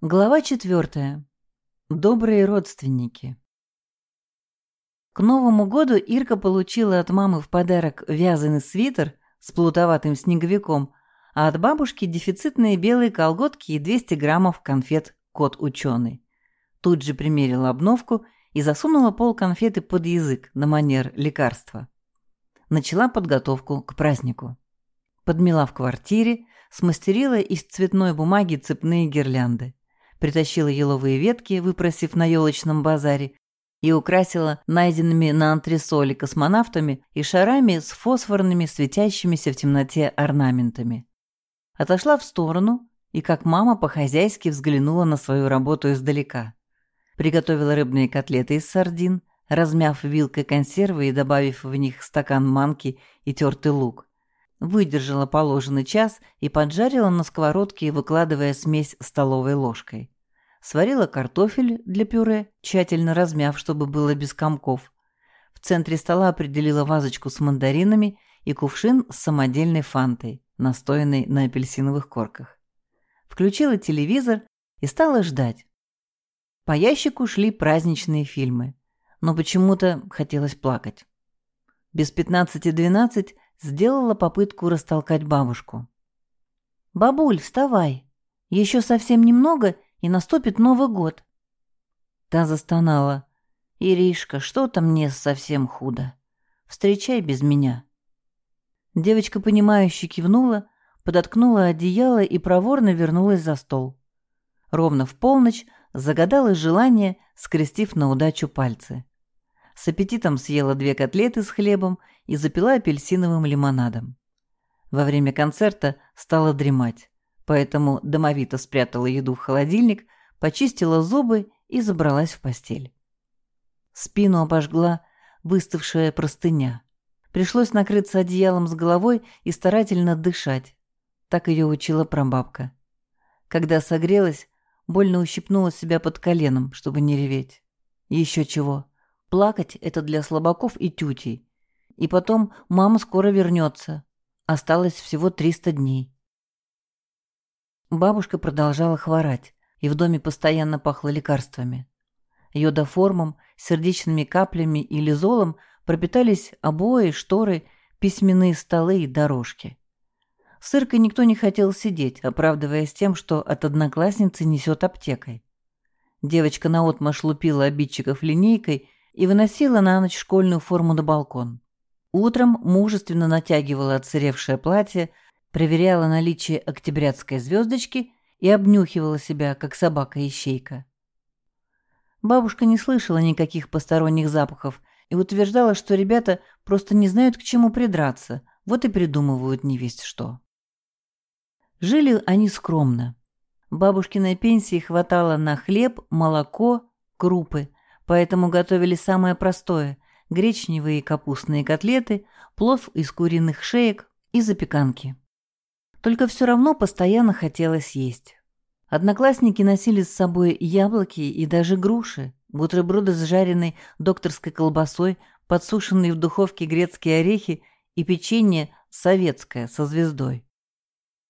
Глава четвертая. Добрые родственники. К Новому году Ирка получила от мамы в подарок вязаный свитер с плутоватым снеговиком, а от бабушки дефицитные белые колготки и 200 граммов конфет «Кот-ученый». Тут же примерила обновку и засунула пол конфеты под язык на манер лекарства. Начала подготовку к празднику. Подмела в квартире, смастерила из цветной бумаги цепные гирлянды притащила еловые ветки, выпросив на елочном базаре, и украсила найденными на антресоле космонавтами и шарами с фосфорными светящимися в темноте орнаментами. Отошла в сторону и, как мама, по-хозяйски взглянула на свою работу издалека. Приготовила рыбные котлеты из сардин, размяв вилкой консервы и добавив в них стакан манки и тертый лук. Выдержала положенный час и поджарила на сковородке, выкладывая смесь столовой ложкой. Сварила картофель для пюре, тщательно размяв, чтобы было без комков. В центре стола определила вазочку с мандаринами и кувшин с самодельной фантой, настоянной на апельсиновых корках. Включила телевизор и стала ждать. По ящику шли праздничные фильмы, но почему-то хотелось плакать. Без пятнадцати двенадцать сделала попытку растолкать бабушку. «Бабуль, вставай! Еще совсем немного, и наступит Новый год». Та застонала. «Иришка, что-то мне совсем худо. Встречай без меня». Девочка, понимающе кивнула, подоткнула одеяло и проворно вернулась за стол. Ровно в полночь загадалось желание, скрестив на удачу пальцы. С аппетитом съела две котлеты с хлебом и запила апельсиновым лимонадом. Во время концерта стала дремать, поэтому домовито спрятала еду в холодильник, почистила зубы и забралась в постель. Спину обожгла выставшая простыня. Пришлось накрыться одеялом с головой и старательно дышать. Так ее учила прабабка. Когда согрелась, больно ущипнула себя под коленом, чтобы не реветь. Еще чего. Плакать — это для слабаков и тютей. И потом мама скоро вернется. Осталось всего 300 дней. Бабушка продолжала хворать, и в доме постоянно пахло лекарствами. Йодоформом, сердечными каплями и лизолом пропитались обои, шторы, письменные столы и дорожки. С Иркой никто не хотел сидеть, оправдываясь тем, что от одноклассницы несет аптекой. Девочка наотмашь лупила обидчиков линейкой и выносила на ночь школьную форму на балкон. Утром мужественно натягивала отсыревшее платье, проверяла наличие октябрятской звездочки и обнюхивала себя, как собака-ищейка. Бабушка не слышала никаких посторонних запахов и утверждала, что ребята просто не знают, к чему придраться, вот и придумывают невесть что. Жили они скромно. Бабушкиной пенсии хватало на хлеб, молоко, крупы – поэтому готовили самое простое – гречневые и капустные котлеты, плов из куриных шеек и запеканки. Только все равно постоянно хотелось есть. Одноклассники носили с собой яблоки и даже груши, бутерброды с жареной докторской колбасой, подсушенные в духовке грецкие орехи и печенье советское со звездой.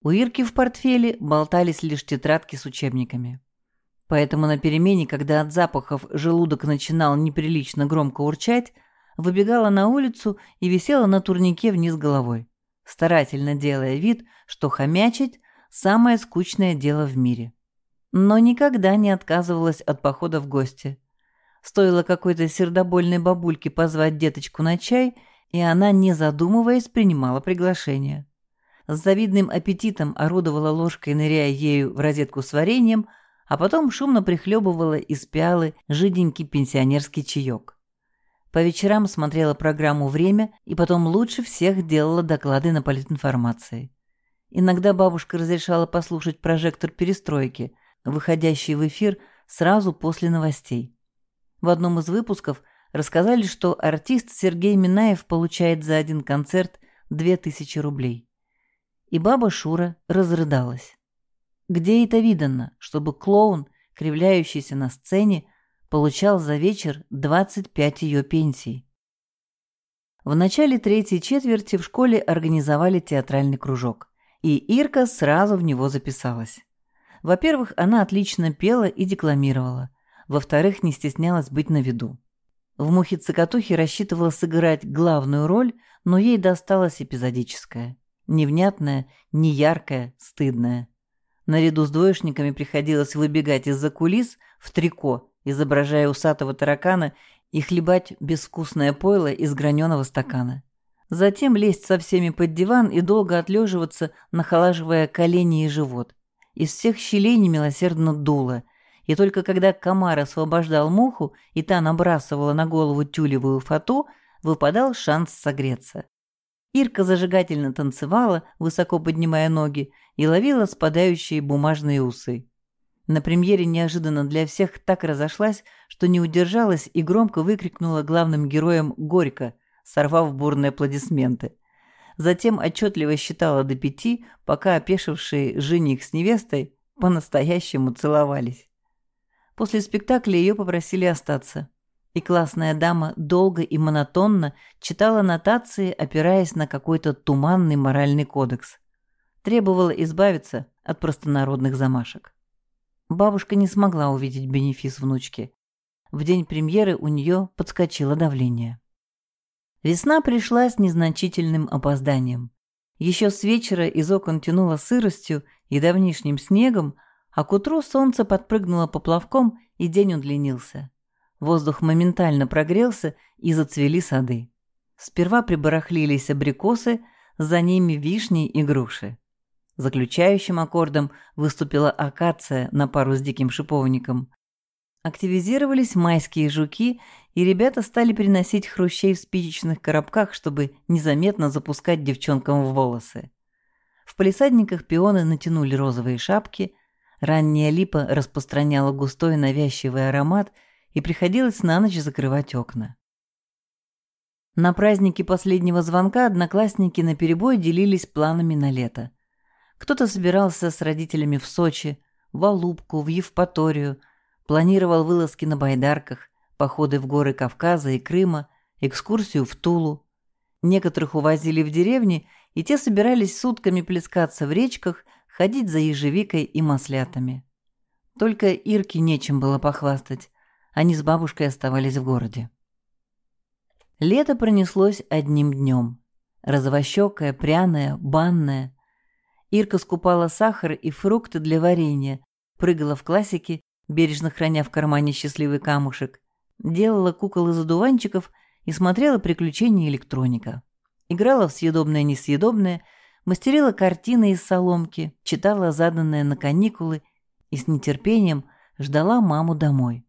У Ирки в портфеле болтались лишь тетрадки с учебниками. Поэтому на перемене, когда от запахов желудок начинал неприлично громко урчать, выбегала на улицу и висела на турнике вниз головой, старательно делая вид, что хомячить – самое скучное дело в мире. Но никогда не отказывалась от похода в гости. Стоило какой-то сердобольной бабульке позвать деточку на чай, и она, не задумываясь, принимала приглашение. С завидным аппетитом орудовала ложкой, ныряя ею в розетку с вареньем – а потом шумно прихлебывала из пиалы жиденький пенсионерский чаек. По вечерам смотрела программу «Время» и потом лучше всех делала доклады на политинформации. Иногда бабушка разрешала послушать прожектор перестройки, выходящий в эфир сразу после новостей. В одном из выпусков рассказали, что артист Сергей Минаев получает за один концерт 2000 рублей. И баба Шура разрыдалась. Где это видано, чтобы клоун, кривляющийся на сцене, получал за вечер 25 ее пенсий? В начале третьей четверти в школе организовали театральный кружок, и Ирка сразу в него записалась. Во-первых, она отлично пела и декламировала. Во-вторых, не стеснялась быть на виду. В «Мухе-цокотухе» рассчитывала сыграть главную роль, но ей досталась эпизодическая. Невнятная, неяркая, стыдная. Наряду с двоечниками приходилось выбегать из-за кулис в трико, изображая усатого таракана, и хлебать безвкусное пойло из граненого стакана. Затем лезть со всеми под диван и долго отлеживаться, нахолаживая колени и живот. Из всех щелей немилосердно дуло, и только когда комар освобождал муху, и та набрасывала на голову тюлевую фату, выпадал шанс согреться. Ирка зажигательно танцевала, высоко поднимая ноги, и ловила спадающие бумажные усы. На премьере неожиданно для всех так разошлась, что не удержалась и громко выкрикнула главным героем «Горько», сорвав бурные аплодисменты. Затем отчетливо считала до пяти, пока опешившие жених с невестой по-настоящему целовались. После спектакля ее попросили остаться и классная дама долго и монотонно читала нотации, опираясь на какой-то туманный моральный кодекс. Требовала избавиться от простонародных замашек. Бабушка не смогла увидеть бенефис внучки. В день премьеры у нее подскочило давление. Весна пришла с незначительным опозданием. Еще с вечера из окон тянуло сыростью и давнишним снегом, а к утру солнце подпрыгнуло поплавком, и день удлинился. Воздух моментально прогрелся, и зацвели сады. Сперва прибарахлились абрикосы, за ними вишни и груши. Заключающим аккордом выступила акация на пару с диким шиповником. Активизировались майские жуки, и ребята стали приносить хрущей в спичечных коробках, чтобы незаметно запускать девчонкам в волосы. В палисадниках пионы натянули розовые шапки, ранняя липа распространяла густой навязчивый аромат – и приходилось на ночь закрывать окна. На празднике последнего звонка одноклассники наперебой делились планами на лето. Кто-то собирался с родителями в Сочи, в Алубку, в Евпаторию, планировал вылазки на байдарках, походы в горы Кавказа и Крыма, экскурсию в Тулу. Некоторых увозили в деревни, и те собирались сутками плескаться в речках, ходить за ежевикой и маслятами. Только Ирке нечем было похвастать. Они с бабушкой оставались в городе. Лето пронеслось одним днем. Розовощекое, пряное, банное. Ирка скупала сахар и фрукты для варенья, прыгала в классики, бережно храня в кармане счастливый камушек, делала кукол из одуванчиков и смотрела приключения электроника. Играла в съедобное-несъедобное, мастерила картины из соломки, читала заданное на каникулы и с нетерпением ждала маму домой.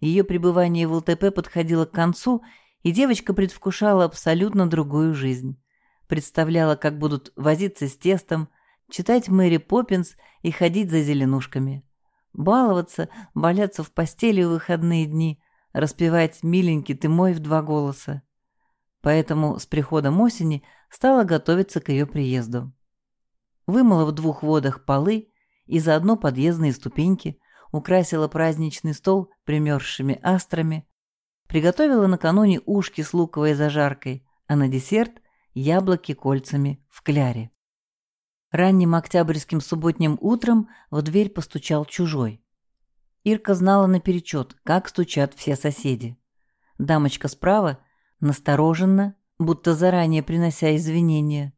Ее пребывание в ЛТП подходило к концу, и девочка предвкушала абсолютно другую жизнь. Представляла, как будут возиться с тестом, читать Мэри Поппинс и ходить за зеленушками. Баловаться, валяться в постели в выходные дни, распевать «Миленький ты мой» в два голоса. Поэтому с приходом осени стала готовиться к ее приезду. Вымыла в двух водах полы и заодно подъездные ступеньки – украсила праздничный стол примерзшими астрами, приготовила накануне ушки с луковой зажаркой, а на десерт – яблоки кольцами в кляре. Ранним октябрьским субботним утром в дверь постучал чужой. Ирка знала наперечет, как стучат все соседи. Дамочка справа настороженно, будто заранее принося извинения.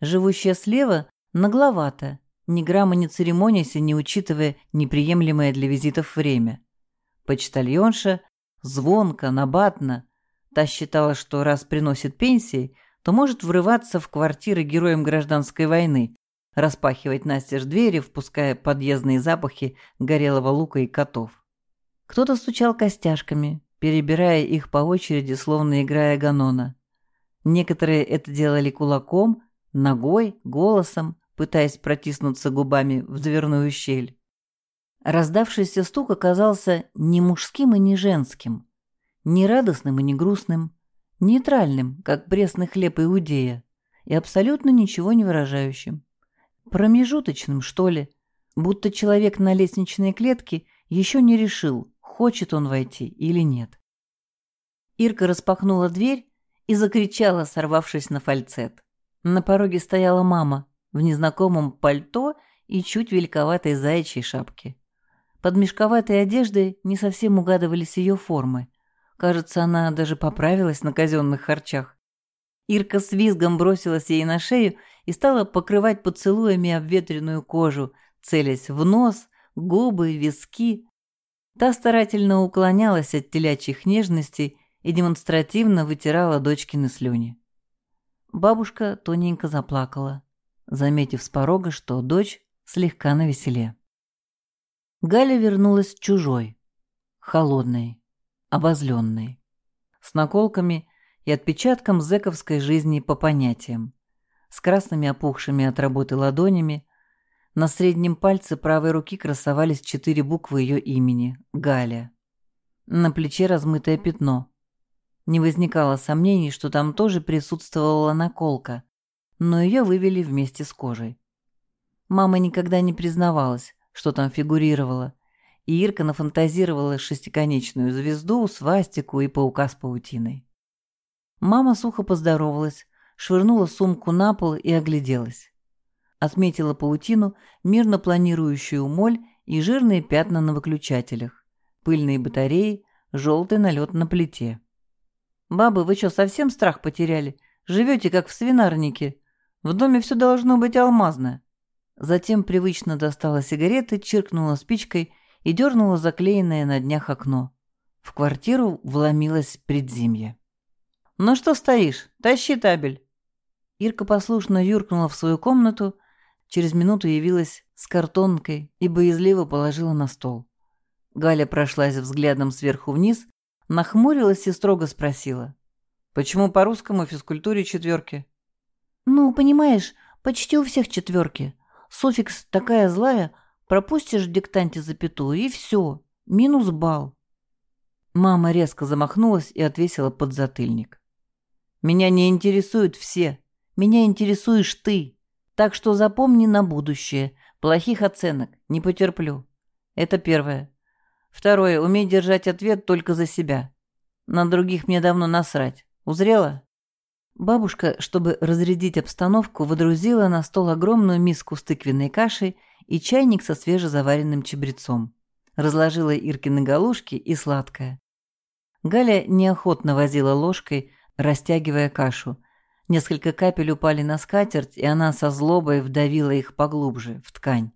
Живущая слева нагловато, ни грамма не церемонясь не учитывая неприемлемое для визитов время. Почтальонша звонко, набатно. Та считала, что раз приносит пенсии, то может врываться в квартиры героям гражданской войны, распахивать настежь двери, впуская подъездные запахи горелого лука и котов. Кто-то стучал костяшками, перебирая их по очереди, словно играя ганона. Некоторые это делали кулаком, ногой, голосом, пытаясь протиснуться губами в дверную щель. Раздавшийся стук оказался не мужским и не женским, не радостным и не грустным, нейтральным, как пресный хлеб иудея, и абсолютно ничего не выражающим. Промежуточным, что ли, будто человек на лестничной клетке еще не решил, хочет он войти или нет. Ирка распахнула дверь и закричала, сорвавшись на фальцет. На пороге стояла мама, в незнакомом пальто и чуть великоватой заячьей шапке. Под мешковатой одеждой не совсем угадывались ее формы. Кажется, она даже поправилась на казенных харчах. Ирка с визгом бросилась ей на шею и стала покрывать поцелуями обветренную кожу, целясь в нос, губы, виски. Та старательно уклонялась от телячьих нежностей и демонстративно вытирала дочкины слюни. Бабушка тоненько заплакала, заметив с порога, что дочь слегка навеселе. Галя вернулась чужой, холодной, обозленной, с наколками и отпечатком зэковской жизни по понятиям, с красными опухшими от работы ладонями, на среднем пальце правой руки красовались четыре буквы ее имени – Галя. На плече размытое пятно. Не возникало сомнений, что там тоже присутствовала наколка, но ее вывели вместе с кожей. Мама никогда не признавалась, что там фигурировало, и Ирка нафантазировала шестиконечную звезду, свастику и паука с паутиной. Мама сухо поздоровалась, швырнула сумку на пол и огляделась. Отметила паутину, мирно планирующую моль и жирные пятна на выключателях, пыльные батареи, желтый налет на плите. «Бабы, вы что, совсем страх потеряли? Живете как в свинарнике. В доме все должно быть алмазное». Затем привычно достала сигареты, чиркнула спичкой и дернула заклеенное на днях окно. В квартиру вломилась предзимье. «Ну что стоишь? Тащи табель!» Ирка послушно юркнула в свою комнату, через минуту явилась с картонкой и боязливо положила на стол. Галя прошлась взглядом сверху вниз, нахмурилась и строго спросила. «Почему по русскому физкультуре четверки?» «Ну, понимаешь, почти у всех четверки. Суффикс такая злая, пропустишь в диктанте запятую, и все, минус балл. Мама резко замахнулась и отвесила подзатыльник. «Меня не интересуют все. Меня интересуешь ты. Так что запомни на будущее. Плохих оценок не потерплю. Это первое. Второе. Умей держать ответ только за себя. На других мне давно насрать. Узрела?» Бабушка, чтобы разрядить обстановку, водрузила на стол огромную миску с тыквенной кашей и чайник со свежезаваренным чабрецом. Разложила Иркины галушки и сладкое. Галя неохотно возила ложкой, растягивая кашу. Несколько капель упали на скатерть, и она со злобой вдавила их поглубже, в ткань.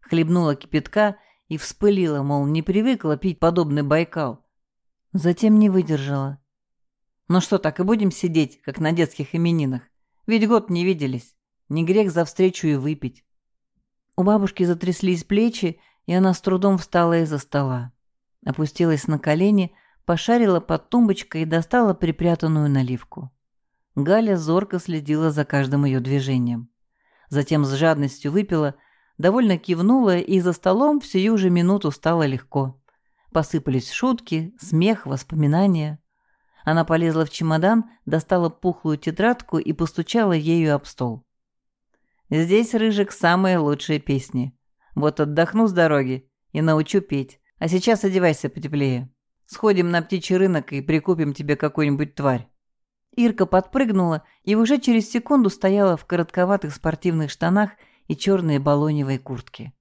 Хлебнула кипятка и вспылила, мол, не привыкла пить подобный Байкал. Затем не выдержала. Ну что, так и будем сидеть, как на детских именинах? Ведь год не виделись. Не грех за встречу и выпить. У бабушки затряслись плечи, и она с трудом встала из-за стола. Опустилась на колени, пошарила под тумбочкой и достала припрятанную наливку. Галя зорко следила за каждым ее движением. Затем с жадностью выпила, довольно кивнула, и за столом в сию же минуту стало легко. Посыпались шутки, смех, воспоминания. Она полезла в чемодан, достала пухлую тетрадку и постучала ею об стол. «Здесь, Рыжик, самые лучшие песни. Вот отдохну с дороги и научу петь. А сейчас одевайся потеплее. Сходим на птичий рынок и прикупим тебе какую-нибудь тварь». Ирка подпрыгнула и уже через секунду стояла в коротковатых спортивных штанах и черной балоневой куртке.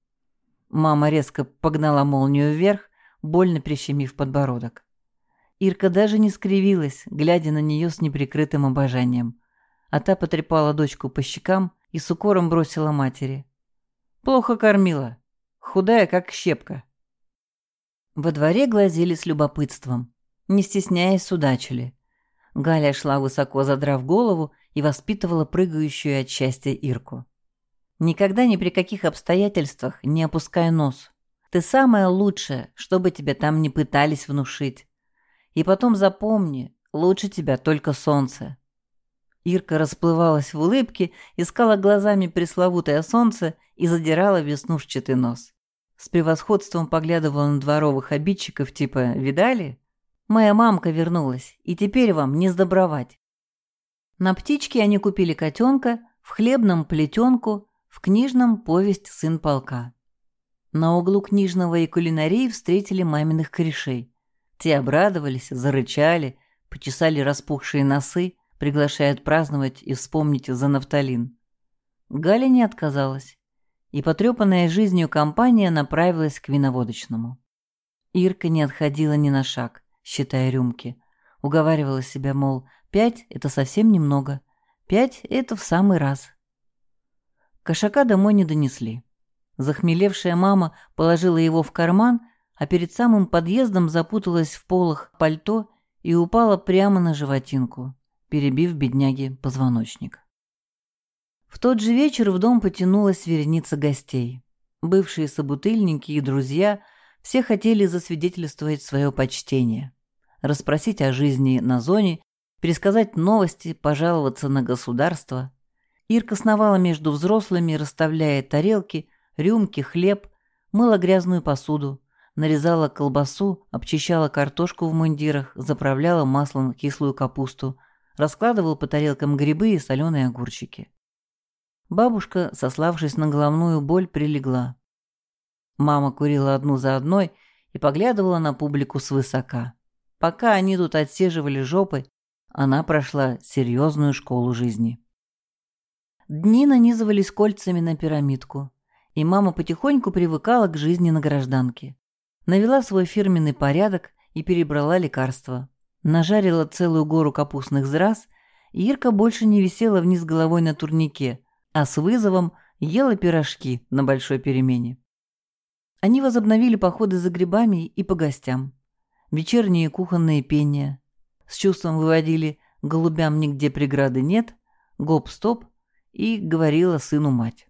Мама резко погнала молнию вверх, больно прищемив подбородок. Ирка даже не скривилась, глядя на нее с неприкрытым обожанием. А та потрепала дочку по щекам и с укором бросила матери. «Плохо кормила. Худая, как щепка». Во дворе глазели с любопытством. Не стесняясь, судачили. Галя шла высоко, задрав голову, и воспитывала прыгающую от счастья Ирку. «Никогда ни при каких обстоятельствах не опускай нос. Ты самая лучшая, чтобы тебя там не пытались внушить. И потом запомни, лучше тебя только солнце». Ирка расплывалась в улыбке, искала глазами пресловутое солнце и задирала веснушчатый нос. С превосходством поглядывала на дворовых обидчиков типа «Видали? Моя мамка вернулась, и теперь вам не сдобровать». На птичке они купили котенка, в хлебном плетенку, в книжном повесть «Сын полка». На углу книжного и кулинарии встретили маминых корешей. Те обрадовались, зарычали, почесали распухшие носы, приглашая отпраздновать и вспомнить за нафталин. Галя не отказалась. и потрепанная жизнью компания направилась к виноводочному. Ирка не отходила ни на шаг, считая рюмки. Уговаривала себя, мол, пять — это совсем немного, пять — это в самый раз. Кошака домой не донесли. Захмелевшая мама положила его в карман, а перед самым подъездом запуталась в полах пальто и упала прямо на животинку, перебив бедняге позвоночник. В тот же вечер в дом потянулась вереница гостей. Бывшие собутыльники и друзья все хотели засвидетельствовать свое почтение, расспросить о жизни на зоне, пересказать новости, пожаловаться на государство. Ирка сновала между взрослыми, расставляя тарелки, рюмки, хлеб, мыла грязную посуду, нарезала колбасу, обчищала картошку в мундирах, заправляла маслом кислую капусту, раскладывала по тарелкам грибы и соленые огурчики. Бабушка, сославшись на головную боль, прилегла. Мама курила одну за одной и поглядывала на публику свысока. Пока они тут отсиживали жопы, она прошла серьезную школу жизни. Дни нанизывались кольцами на пирамидку, и мама потихоньку привыкала к жизни на гражданке. Навела свой фирменный порядок и перебрала лекарства. Нажарила целую гору капустных зраз, и Ирка больше не висела вниз головой на турнике, а с вызовом ела пирожки на большой перемене. Они возобновили походы за грибами и по гостям. Вечерние кухонные пения. С чувством выводили «голубям нигде преграды нет», «гоп-стоп» и говорила сыну мать.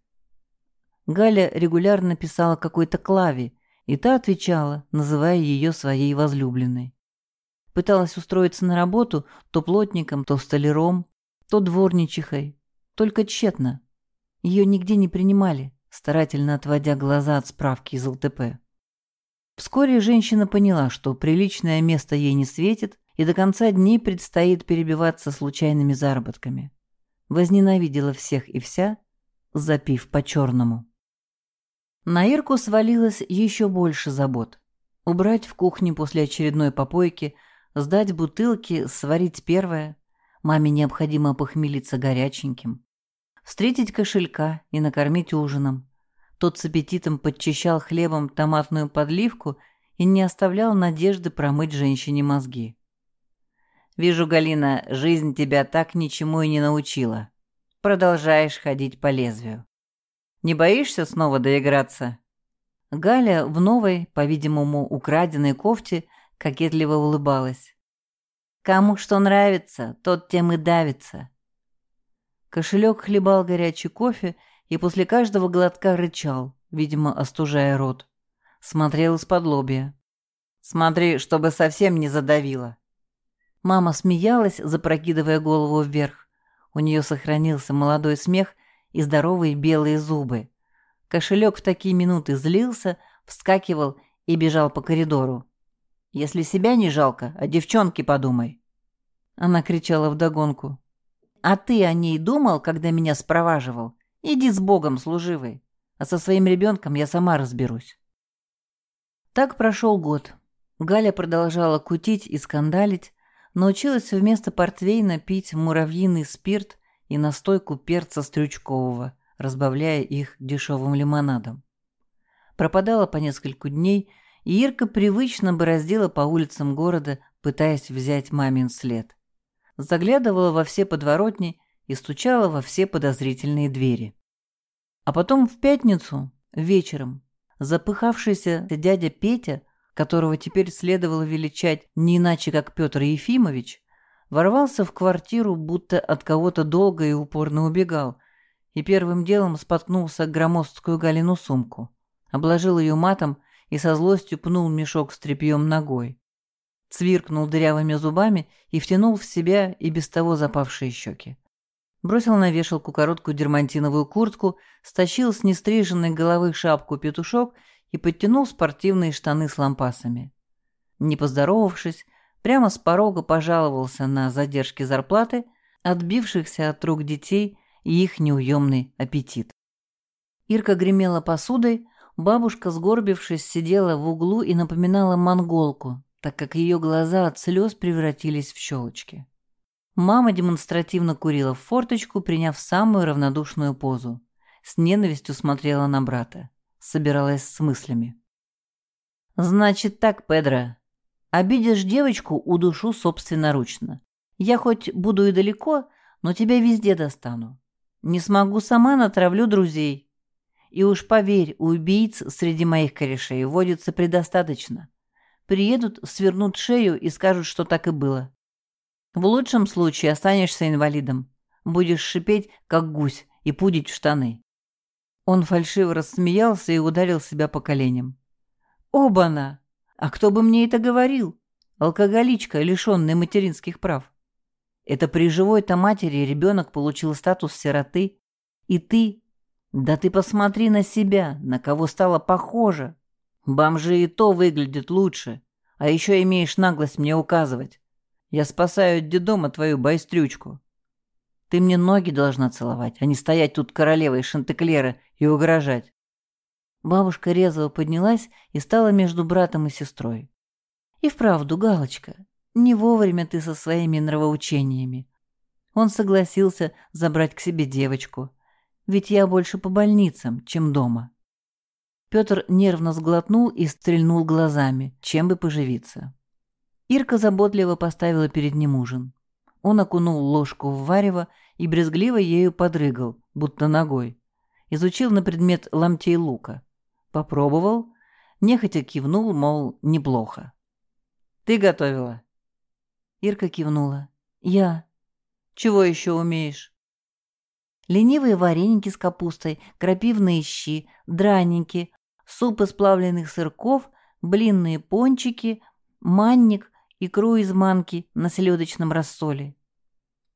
Галя регулярно писала какой-то Клаве, и та отвечала, называя ее своей возлюбленной. Пыталась устроиться на работу то плотником, то столяром, то дворничихой, только тщетно. Ее нигде не принимали, старательно отводя глаза от справки из ЛТП. Вскоре женщина поняла, что приличное место ей не светит, и до конца дней предстоит перебиваться случайными заработками. Возненавидела всех и вся, запив по-черному. На Ирку свалилось еще больше забот. Убрать в кухне после очередной попойки, сдать бутылки, сварить первое. Маме необходимо похмелиться горяченьким встретить кошелька и накормить ужином. Тот с аппетитом подчищал хлебом томатную подливку и не оставлял надежды промыть женщине мозги. «Вижу, Галина, жизнь тебя так ничему и не научила. Продолжаешь ходить по лезвию. Не боишься снова доиграться?» Галя в новой, по-видимому, украденной кофте кокетливо улыбалась. «Кому что нравится, тот тем и давится. Кошелек хлебал горячий кофе и после каждого глотка рычал, видимо, остужая рот. Смотрел из-под лобья. «Смотри, чтобы совсем не задавило». Мама смеялась, запрокидывая голову вверх. У нее сохранился молодой смех и здоровые белые зубы. Кошелек в такие минуты злился, вскакивал и бежал по коридору. «Если себя не жалко, о девчонке подумай». Она кричала вдогонку. А ты о ней думал, когда меня спроваживал? Иди с Богом, служивый. А со своим ребенком я сама разберусь. Так прошел год. Галя продолжала кутить и скандалить, научилась вместо портвейна пить муравьиный спирт и настойку перца стрючкового, разбавляя их дешевым лимонадом. Пропадала по нескольку дней, и Ирка привычно бороздила по улицам города, пытаясь взять мамин след заглядывала во все подворотни и стучала во все подозрительные двери. А потом в пятницу, вечером, запыхавшийся дядя Петя, которого теперь следовало величать не иначе, как Петр Ефимович, ворвался в квартиру, будто от кого-то долго и упорно убегал, и первым делом споткнулся громоздкую Галину сумку, обложил ее матом и со злостью пнул мешок с тряпьем ногой цвиркнул дырявыми зубами и втянул в себя и без того запавшие щеки. Бросил на вешалку короткую дермантиновую куртку, стащил с нестриженной головы шапку петушок и подтянул спортивные штаны с лампасами. Не поздоровавшись, прямо с порога пожаловался на задержки зарплаты, отбившихся от рук детей и их неуемный аппетит. Ирка гремела посудой, бабушка, сгорбившись, сидела в углу и напоминала монголку, так как ее глаза от слез превратились в щелочки. Мама демонстративно курила в форточку, приняв самую равнодушную позу. с ненавистью смотрела на брата, собиралась с мыслями. «Значит так, Педро. Обидишь девочку, удушу собственноручно. Я хоть буду и далеко, но тебя везде достану. Не смогу сама, натравлю друзей. И уж поверь, убийц среди моих корешей водится предостаточно. Приедут, свернут шею и скажут, что так и было. В лучшем случае останешься инвалидом. Будешь шипеть, как гусь, и пудить в штаны. Он фальшиво рассмеялся и ударил себя по коленям. «Оба-на! А кто бы мне это говорил? Алкоголичка, лишенная материнских прав. Это при живой-то матери ребенок получил статус сироты. И ты... Да ты посмотри на себя, на кого стало похоже. Бомжи и то выглядят лучше. А еще имеешь наглость мне указывать. Я спасаю от детдома твою байстрючку. Ты мне ноги должна целовать, а не стоять тут королевой Шантеклера и угрожать. Бабушка резво поднялась и стала между братом и сестрой. И вправду, Галочка, не вовремя ты со своими нравоучениями. Он согласился забрать к себе девочку, ведь я больше по больницам, чем дома. Петр нервно сглотнул и стрельнул глазами, чем бы поживиться. Ирка заботливо поставила перед ним ужин. Он окунул ложку в варево и брезгливо ею подрыгал, будто ногой. Изучил на предмет ломтей лука. Попробовал, нехотя кивнул, мол, неплохо. «Ты готовила?» Ирка кивнула. «Я. Чего еще умеешь?» Ленивые вареники с капустой, крапивные щи, драники, суп из плавленных сырков, блинные пончики, манник, икру из манки на селедочном рассоле.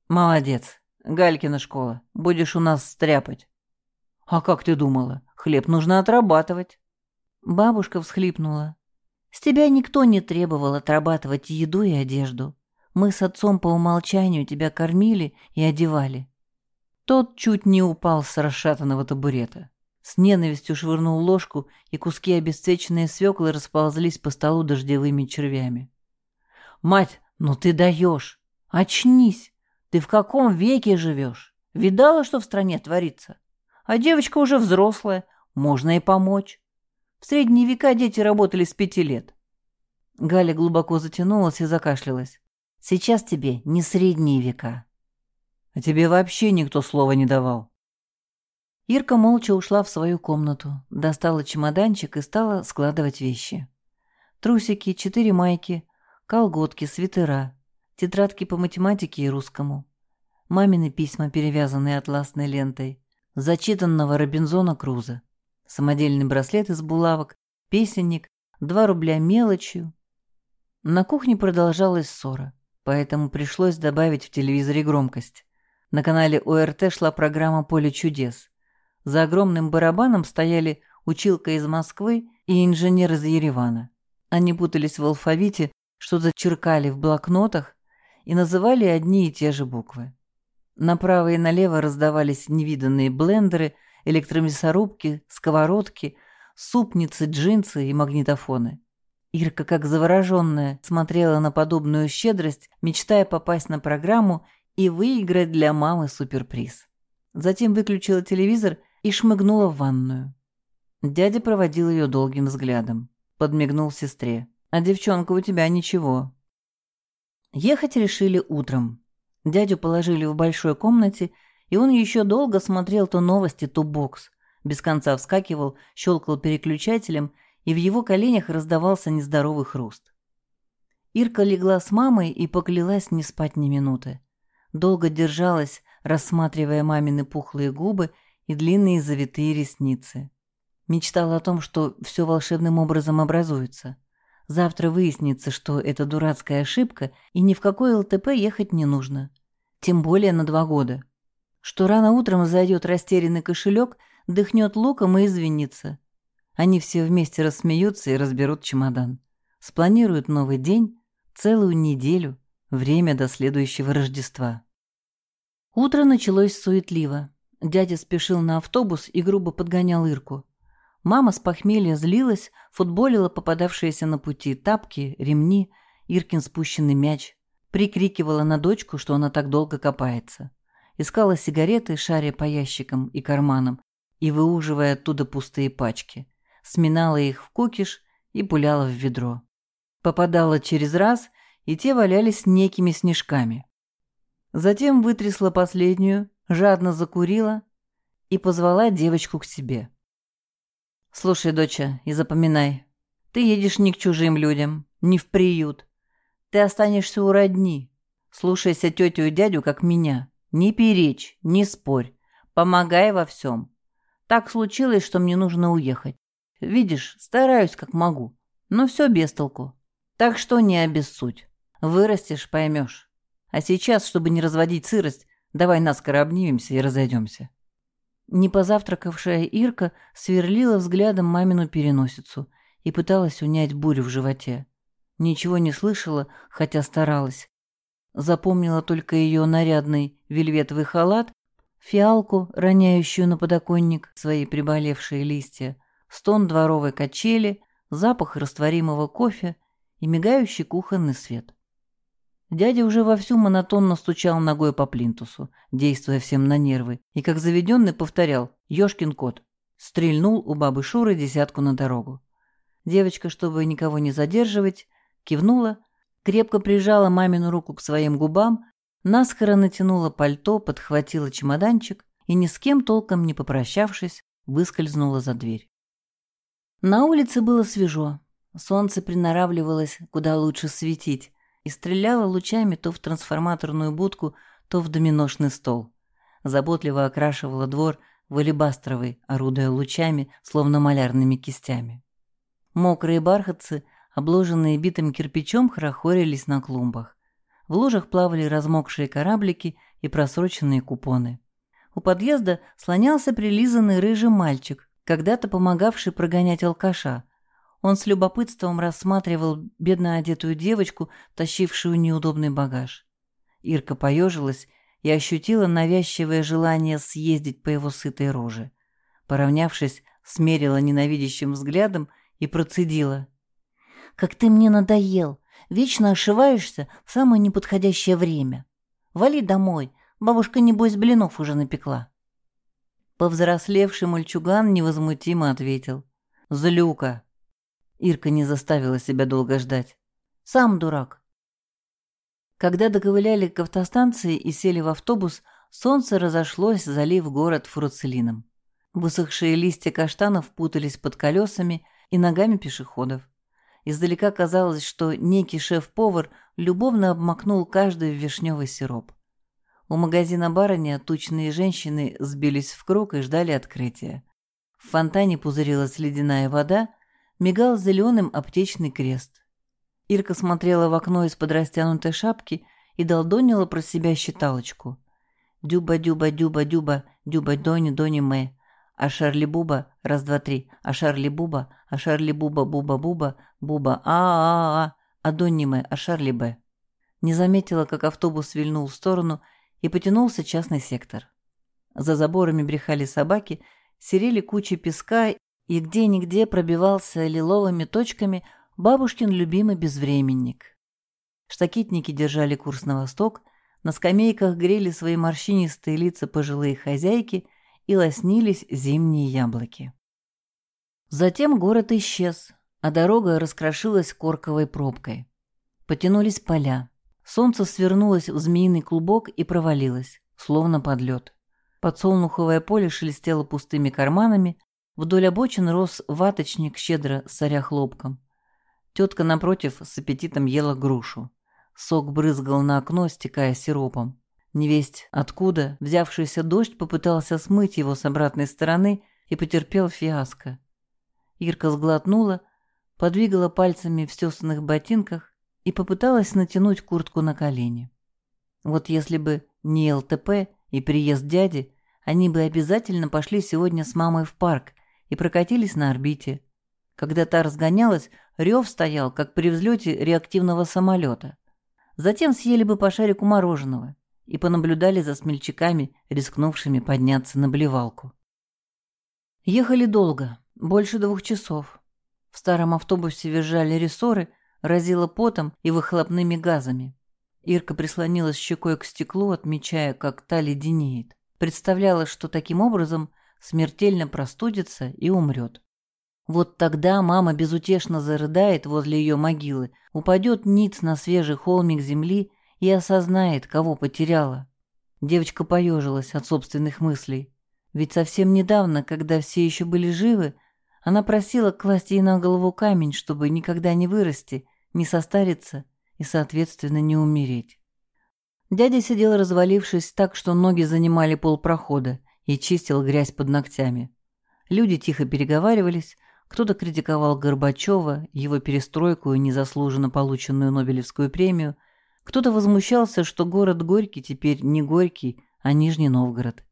«Молодец. Галькина школа. Будешь у нас стряпать». «А как ты думала? Хлеб нужно отрабатывать». Бабушка всхлипнула. «С тебя никто не требовал отрабатывать еду и одежду. Мы с отцом по умолчанию тебя кормили и одевали». Тот чуть не упал с расшатанного табурета. С ненавистью швырнул ложку, и куски обесцвеченной свеклы расползлись по столу дождевыми червями. «Мать, ну ты даешь! Очнись! Ты в каком веке живешь? Видала, что в стране творится? А девочка уже взрослая, можно и помочь. В средние века дети работали с пяти лет». Галя глубоко затянулась и закашлялась. «Сейчас тебе не средние века». «А тебе вообще никто слова не давал?» Ирка молча ушла в свою комнату, достала чемоданчик и стала складывать вещи. Трусики, четыре майки, колготки, свитера, тетрадки по математике и русскому, мамины письма, перевязанные атласной лентой, зачитанного Робинзона Круза, самодельный браслет из булавок, песенник, два рубля мелочью. На кухне продолжалась ссора, поэтому пришлось добавить в телевизоре громкость. На канале ОРТ шла программа «Поле чудес». За огромным барабаном стояли училка из Москвы и инженер из Еревана. Они путались в алфавите, что-то черкали в блокнотах и называли одни и те же буквы. Направо и налево раздавались невиданные блендеры, электромясорубки, сковородки, супницы, джинсы и магнитофоны. Ирка, как завороженная, смотрела на подобную щедрость, мечтая попасть на программу и выиграть для мамы суперприз. Затем выключила телевизор и шмыгнула в ванную. Дядя проводил ее долгим взглядом. Подмигнул сестре. «А девчонка у тебя ничего». Ехать решили утром. Дядю положили в большой комнате, и он еще долго смотрел то новости, то бокс. Без конца вскакивал, щелкал переключателем, и в его коленях раздавался нездоровый хруст. Ирка легла с мамой и поклялась не спать ни минуты. Долго держалась, рассматривая мамины пухлые губы и длинные завитые ресницы. Мечтала о том, что все волшебным образом образуется. Завтра выяснится, что это дурацкая ошибка, и ни в какой ЛТП ехать не нужно. Тем более на два года. Что рано утром зайдет растерянный кошелек, дыхнет луком и извинится. Они все вместе рассмеются и разберут чемодан. Спланируют новый день, целую неделю, время до следующего Рождества. Утро началось суетливо. Дядя спешил на автобус и грубо подгонял Ирку. Мама с похмелья злилась, футболила попадавшиеся на пути тапки, ремни, Иркин спущенный мяч. Прикрикивала на дочку, что она так долго копается. Искала сигареты, шаря по ящикам и карманам, и выуживая оттуда пустые пачки. Сминала их в кукиш и пуляла в ведро. Попадала через раз, и те валялись некими снежками. Затем вытрясла последнюю, жадно закурила и позвала девочку к себе. «Слушай, доча, и запоминай, ты едешь не к чужим людям, не в приют. Ты останешься у родни. Слушайся тетю и дядю, как меня. Не перечь, не спорь. Помогай во всем. Так случилось, что мне нужно уехать. Видишь, стараюсь как могу, но все без толку. Так что не обессудь. Вырастешь, поймешь. А сейчас, чтобы не разводить сырость, давай наскоро обнимемся и разойдемся. Не позавтракавшая Ирка сверлила взглядом мамину переносицу и пыталась унять бурю в животе. Ничего не слышала, хотя старалась. Запомнила только ее нарядный вельветовый халат, фиалку, роняющую на подоконник свои приболевшие листья, стон дворовой качели, запах растворимого кофе и мигающий кухонный свет. Дядя уже вовсю монотонно стучал ногой по плинтусу, действуя всем на нервы, и как заведенный повторял «Ёшкин кот». Стрельнул у бабы Шуры десятку на дорогу. Девочка, чтобы никого не задерживать, кивнула, крепко прижала мамину руку к своим губам, наскоро натянула пальто, подхватила чемоданчик и, ни с кем толком не попрощавшись, выскользнула за дверь. На улице было свежо, солнце приноравливалось куда лучше светить, и стреляла лучами то в трансформаторную будку, то в доминошный стол. Заботливо окрашивала двор в алебастровый, орудуя лучами, словно малярными кистями. Мокрые бархатцы, обложенные битым кирпичом, хорохорились на клумбах. В лужах плавали размокшие кораблики и просроченные купоны. У подъезда слонялся прилизанный рыжий мальчик, когда-то помогавший прогонять алкаша – он с любопытством рассматривал бедно одетую девочку, тащившую неудобный багаж. Ирка поежилась и ощутила навязчивое желание съездить по его сытой роже. Поравнявшись, смерила ненавидящим взглядом и процедила. «Как ты мне надоел! Вечно ошиваешься в самое неподходящее время. Вали домой, бабушка, небось, блинов уже напекла». Повзрослевший мальчуган невозмутимо ответил. «Злюка, Ирка не заставила себя долго ждать. Сам дурак. Когда доковыляли к автостанции и сели в автобус, солнце разошлось, залив город фуруцелином. Высохшие листья каштанов путались под колесами и ногами пешеходов. Издалека казалось, что некий шеф-повар любовно обмакнул каждый в вишневый сироп. У магазина барыня тучные женщины сбились в круг и ждали открытия. В фонтане пузырилась ледяная вода, мигал зеленым аптечный крест. Ирка смотрела в окно из-под растянутой шапки и долдонила про себя считалочку. Дюба-дюба-дюба-дюба, дюба-дони-дони-мэ. А Шарли-буба, раз-два-три, а Шарли-буба, а Шарли-буба-буба-буба, буба, а-а-а, а дони-мэ, а Шарли-бэ. Не заметила, как автобус вильнул в сторону и потянулся частный сектор. За заборами брехали собаки, серели кучи песка и где-нигде пробивался лиловыми точками бабушкин любимый безвременник. Штакетники держали курс на восток, на скамейках грели свои морщинистые лица пожилые хозяйки и лоснились зимние яблоки. Затем город исчез, а дорога раскрошилась корковой пробкой. Потянулись поля. Солнце свернулось в змеиный клубок и провалилось, словно под лед. Подсолнуховое поле шелестело пустыми карманами, Вдоль обочин рос ваточник, щедро соря хлопком. Тетка напротив с аппетитом ела грушу. Сок брызгал на окно, стекая сиропом. Невесть откуда взявшийся дождь попытался смыть его с обратной стороны и потерпел фиаско. Ирка сглотнула, подвигала пальцами в стесанных ботинках и попыталась натянуть куртку на колени. Вот если бы не ЛТП и приезд дяди, они бы обязательно пошли сегодня с мамой в парк и прокатились на орбите. Когда та разгонялась, рев стоял, как при взлете реактивного самолета. Затем съели бы по шарику мороженого и понаблюдали за смельчаками, рискнувшими подняться на блевалку. Ехали долго, больше двух часов. В старом автобусе визжали рессоры, разило потом и выхлопными газами. Ирка прислонилась щекой к стеклу, отмечая, как та леденеет. Представляла, что таким образом смертельно простудится и умрет. Вот тогда мама безутешно зарыдает возле ее могилы, упадет ниц на свежий холмик земли и осознает, кого потеряла. Девочка поежилась от собственных мыслей. Ведь совсем недавно, когда все еще были живы, она просила класть ей на голову камень, чтобы никогда не вырасти, не состариться и, соответственно, не умереть. Дядя сидел развалившись так, что ноги занимали полпрохода, и чистил грязь под ногтями. Люди тихо переговаривались, кто-то критиковал Горбачева, его перестройку и незаслуженно полученную Нобелевскую премию, кто-то возмущался, что город Горький теперь не Горький, а Нижний Новгород.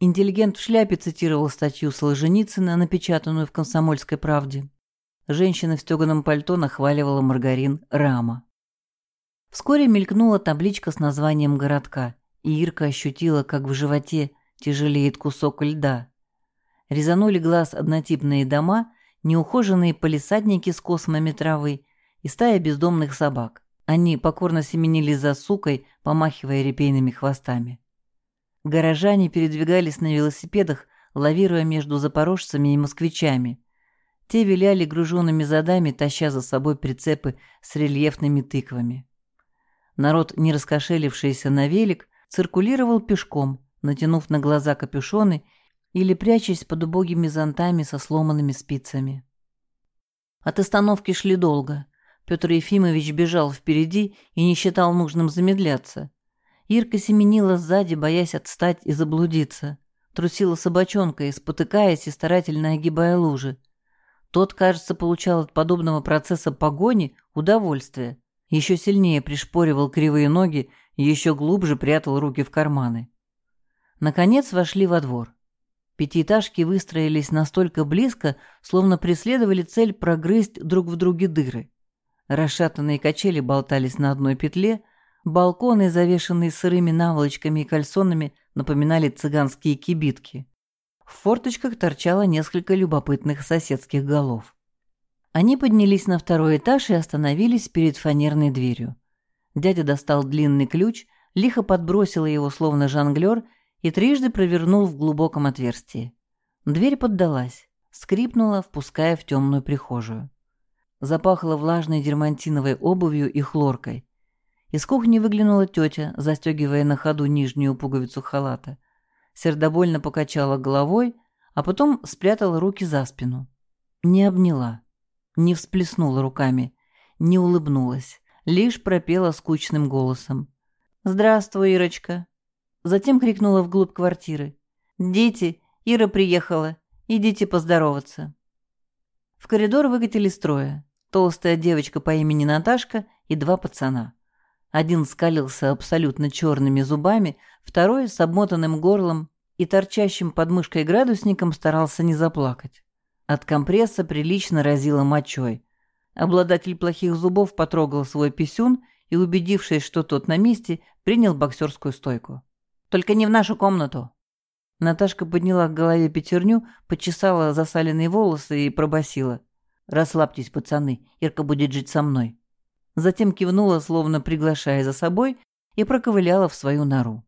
Интеллигент в шляпе цитировал статью Солженицына, напечатанную в «Комсомольской правде». Женщина в стеганом пальто нахваливала маргарин «Рама». Вскоре мелькнула табличка с названием городка, и Ирка ощутила, как в животе тяжелеет кусок льда. Резанули глаз однотипные дома, неухоженные полисадники с космами травы и стая бездомных собак. Они покорно семенили за сукой, помахивая репейными хвостами. Горожане передвигались на велосипедах, лавируя между запорожцами и москвичами. Те виляли груженными задами, таща за собой прицепы с рельефными тыквами. Народ, не раскошелившийся на велик, циркулировал пешком, натянув на глаза капюшоны или прячась под убогими зонтами со сломанными спицами. От остановки шли долго. Петр Ефимович бежал впереди и не считал нужным замедляться. Ирка семенила сзади, боясь отстать и заблудиться. Трусила собачонкой, спотыкаясь и старательно огибая лужи. Тот, кажется, получал от подобного процесса погони удовольствие. Еще сильнее пришпоривал кривые ноги и еще глубже прятал руки в карманы. Наконец вошли во двор. Пятиэтажки выстроились настолько близко, словно преследовали цель прогрызть друг в друге дыры. Расшатанные качели болтались на одной петле, Балконы, завешенные сырыми наволочками и кальсонами, напоминали цыганские кибитки. В форточках торчало несколько любопытных соседских голов. Они поднялись на второй этаж и остановились перед фанерной дверью. Дядя достал длинный ключ, лихо подбросил его, словно жонглер, и трижды провернул в глубоком отверстии. Дверь поддалась, скрипнула, впуская в темную прихожую. Запахло влажной дермантиновой обувью и хлоркой. Из кухни выглянула тетя, застегивая на ходу нижнюю пуговицу халата. Сердобольно покачала головой, а потом спрятала руки за спину. Не обняла, не всплеснула руками, не улыбнулась, лишь пропела скучным голосом. «Здравствуй, Ирочка!» Затем крикнула вглубь квартиры. «Дети, Ира приехала, идите поздороваться». В коридор выкатили строя. Толстая девочка по имени Наташка и два пацана. Один скалился абсолютно черными зубами, второй с обмотанным горлом и торчащим под мышкой градусником старался не заплакать. От компресса прилично разило мочой. Обладатель плохих зубов потрогал свой писюн и, убедившись, что тот на месте, принял боксерскую стойку. «Только не в нашу комнату!» Наташка подняла к голове пятерню, почесала засаленные волосы и пробасила. «Расслабьтесь, пацаны, Ирка будет жить со мной» затем кивнула, словно приглашая за собой, и проковыляла в свою нору.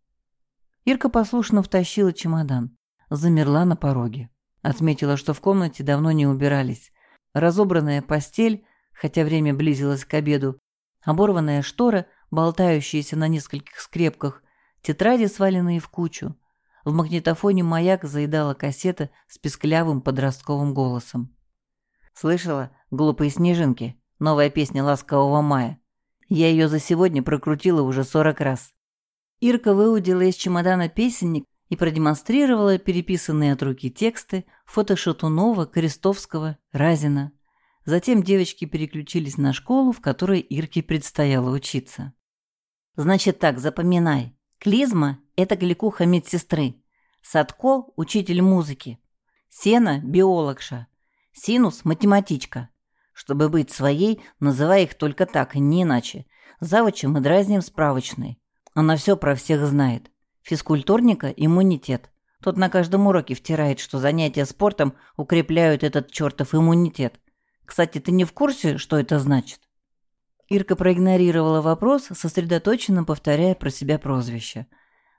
Ирка послушно втащила чемодан, замерла на пороге. Отметила, что в комнате давно не убирались. Разобранная постель, хотя время близилось к обеду, оборванная штора, болтающаяся на нескольких скрепках, тетради, сваленные в кучу. В магнитофоне «Маяк» заедала кассета с песклявым подростковым голосом. «Слышала? Глупые снежинки. Новая песня «Ласкового мая». Я ее за сегодня прокрутила уже сорок раз. Ирка выудила из чемодана песенник и продемонстрировала переписанные от руки тексты фото Шатунова, Крестовского, Разина. Затем девочки переключились на школу, в которой Ирке предстояло учиться. «Значит так, запоминай. Клизма – это гликуха медсестры. Садко – учитель музыки. Сена – биологша. Синус – математичка. Чтобы быть своей, называй их только так, не иначе. Завуча мы дразним справочной. Она все про всех знает. Физкультурника – иммунитет. Тот на каждом уроке втирает, что занятия спортом укрепляют этот чертов иммунитет. Кстати, ты не в курсе, что это значит? Ирка проигнорировала вопрос, сосредоточенно повторяя про себя прозвище.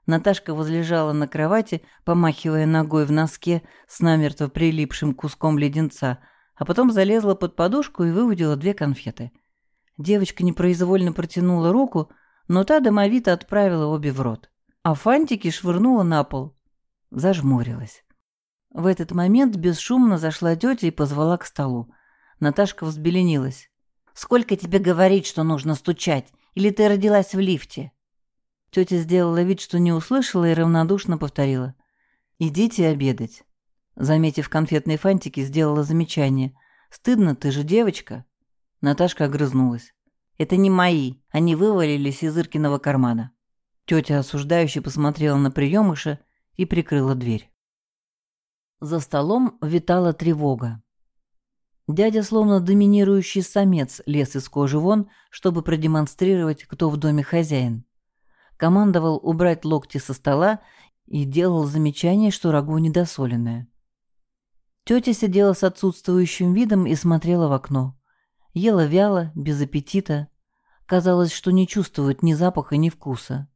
Наташка возлежала на кровати, помахивая ногой в носке с намертво прилипшим куском леденца, а потом залезла под подушку и выудила две конфеты. Девочка непроизвольно протянула руку, но та домовито отправила обе в рот, а фантики швырнула на пол. Зажмурилась. В этот момент бесшумно зашла тетя и позвала к столу. Наташка взбеленилась. «Сколько тебе говорить, что нужно стучать? Или ты родилась в лифте?» Тетя сделала вид, что не услышала и равнодушно повторила. «Идите обедать». Заметив конфетные фантики, сделала замечание. «Стыдно, ты же девочка». Наташка огрызнулась. «Это не мои, они вывалились из Иркиного кармана». Тетя осуждающе посмотрела на приемыша и прикрыла дверь. За столом витала тревога. Дядя, словно доминирующий самец, лез из кожи вон, чтобы продемонстрировать, кто в доме хозяин. Командовал убрать локти со стола и делал замечание, что рагу недосоленное. Тетя сидела с отсутствующим видом и смотрела в окно. Ела вяло, без аппетита. Казалось, что не чувствует ни запаха, ни вкуса.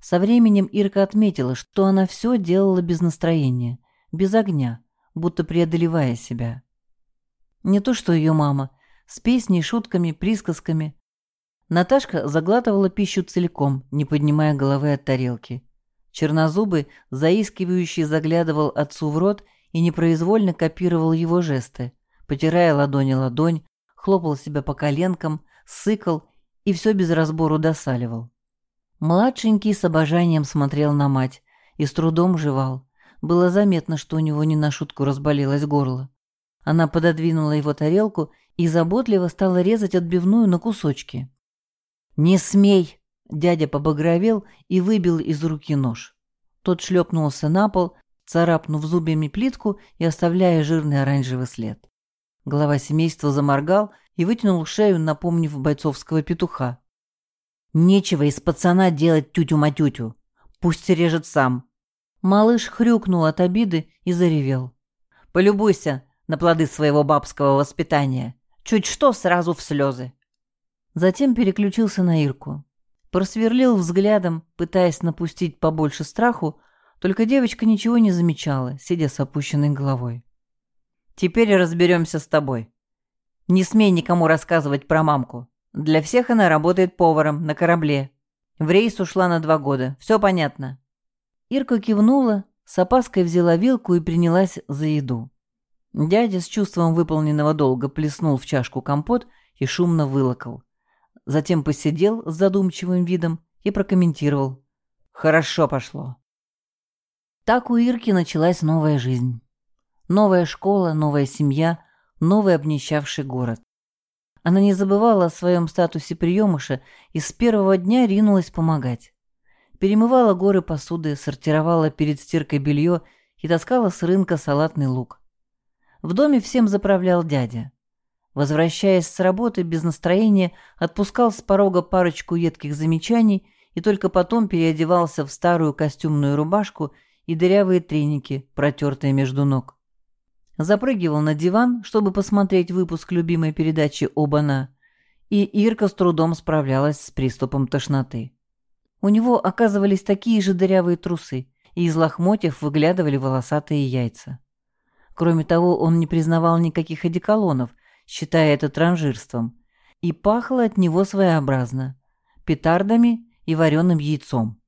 Со временем Ирка отметила, что она все делала без настроения – без огня, будто преодолевая себя. Не то что ее мама, с песней, шутками, присказками. Наташка заглатывала пищу целиком, не поднимая головы от тарелки. Чернозубый, заискивающий, заглядывал отцу в рот и непроизвольно копировал его жесты, потирая ладони ладонь, хлопал себя по коленкам, сыкал и все без разбору досаливал. Младшенький с обожанием смотрел на мать и с трудом жевал. Было заметно, что у него не на шутку разболелось горло. Она пододвинула его тарелку и заботливо стала резать отбивную на кусочки. «Не смей!» — дядя побагровел и выбил из руки нож. Тот шлепнулся на пол, царапнув зубьями плитку и оставляя жирный оранжевый след. Глава семейства заморгал и вытянул шею, напомнив бойцовского петуха. «Нечего из пацана делать тютю-матютю. Пусть режет сам. Малыш хрюкнул от обиды и заревел. «Полюбуйся на плоды своего бабского воспитания. Чуть что сразу в слезы». Затем переключился на Ирку. Просверлил взглядом, пытаясь напустить побольше страху, только девочка ничего не замечала, сидя с опущенной головой. «Теперь разберемся с тобой. Не смей никому рассказывать про мамку. Для всех она работает поваром на корабле. В рейс ушла на два года. Все понятно?» Ирка кивнула, с опаской взяла вилку и принялась за еду. Дядя с чувством выполненного долга плеснул в чашку компот и шумно вылокал. Затем посидел с задумчивым видом и прокомментировал. «Хорошо пошло». Так у Ирки началась новая жизнь. Новая школа, новая семья, новый обнищавший город. Она не забывала о своем статусе приемыша и с первого дня ринулась помогать перемывала горы посуды, сортировала перед стиркой белье и таскала с рынка салатный лук. В доме всем заправлял дядя. Возвращаясь с работы без настроения, отпускал с порога парочку едких замечаний и только потом переодевался в старую костюмную рубашку и дырявые треники, протертые между ног. Запрыгивал на диван, чтобы посмотреть выпуск любимой передачи «Оба-на», и Ирка с трудом справлялась с приступом тошноты. У него оказывались такие же дырявые трусы, и из лохмотьев выглядывали волосатые яйца. Кроме того, он не признавал никаких одеколонов, считая это транжирством, и пахло от него своеобразно – петардами и вареным яйцом.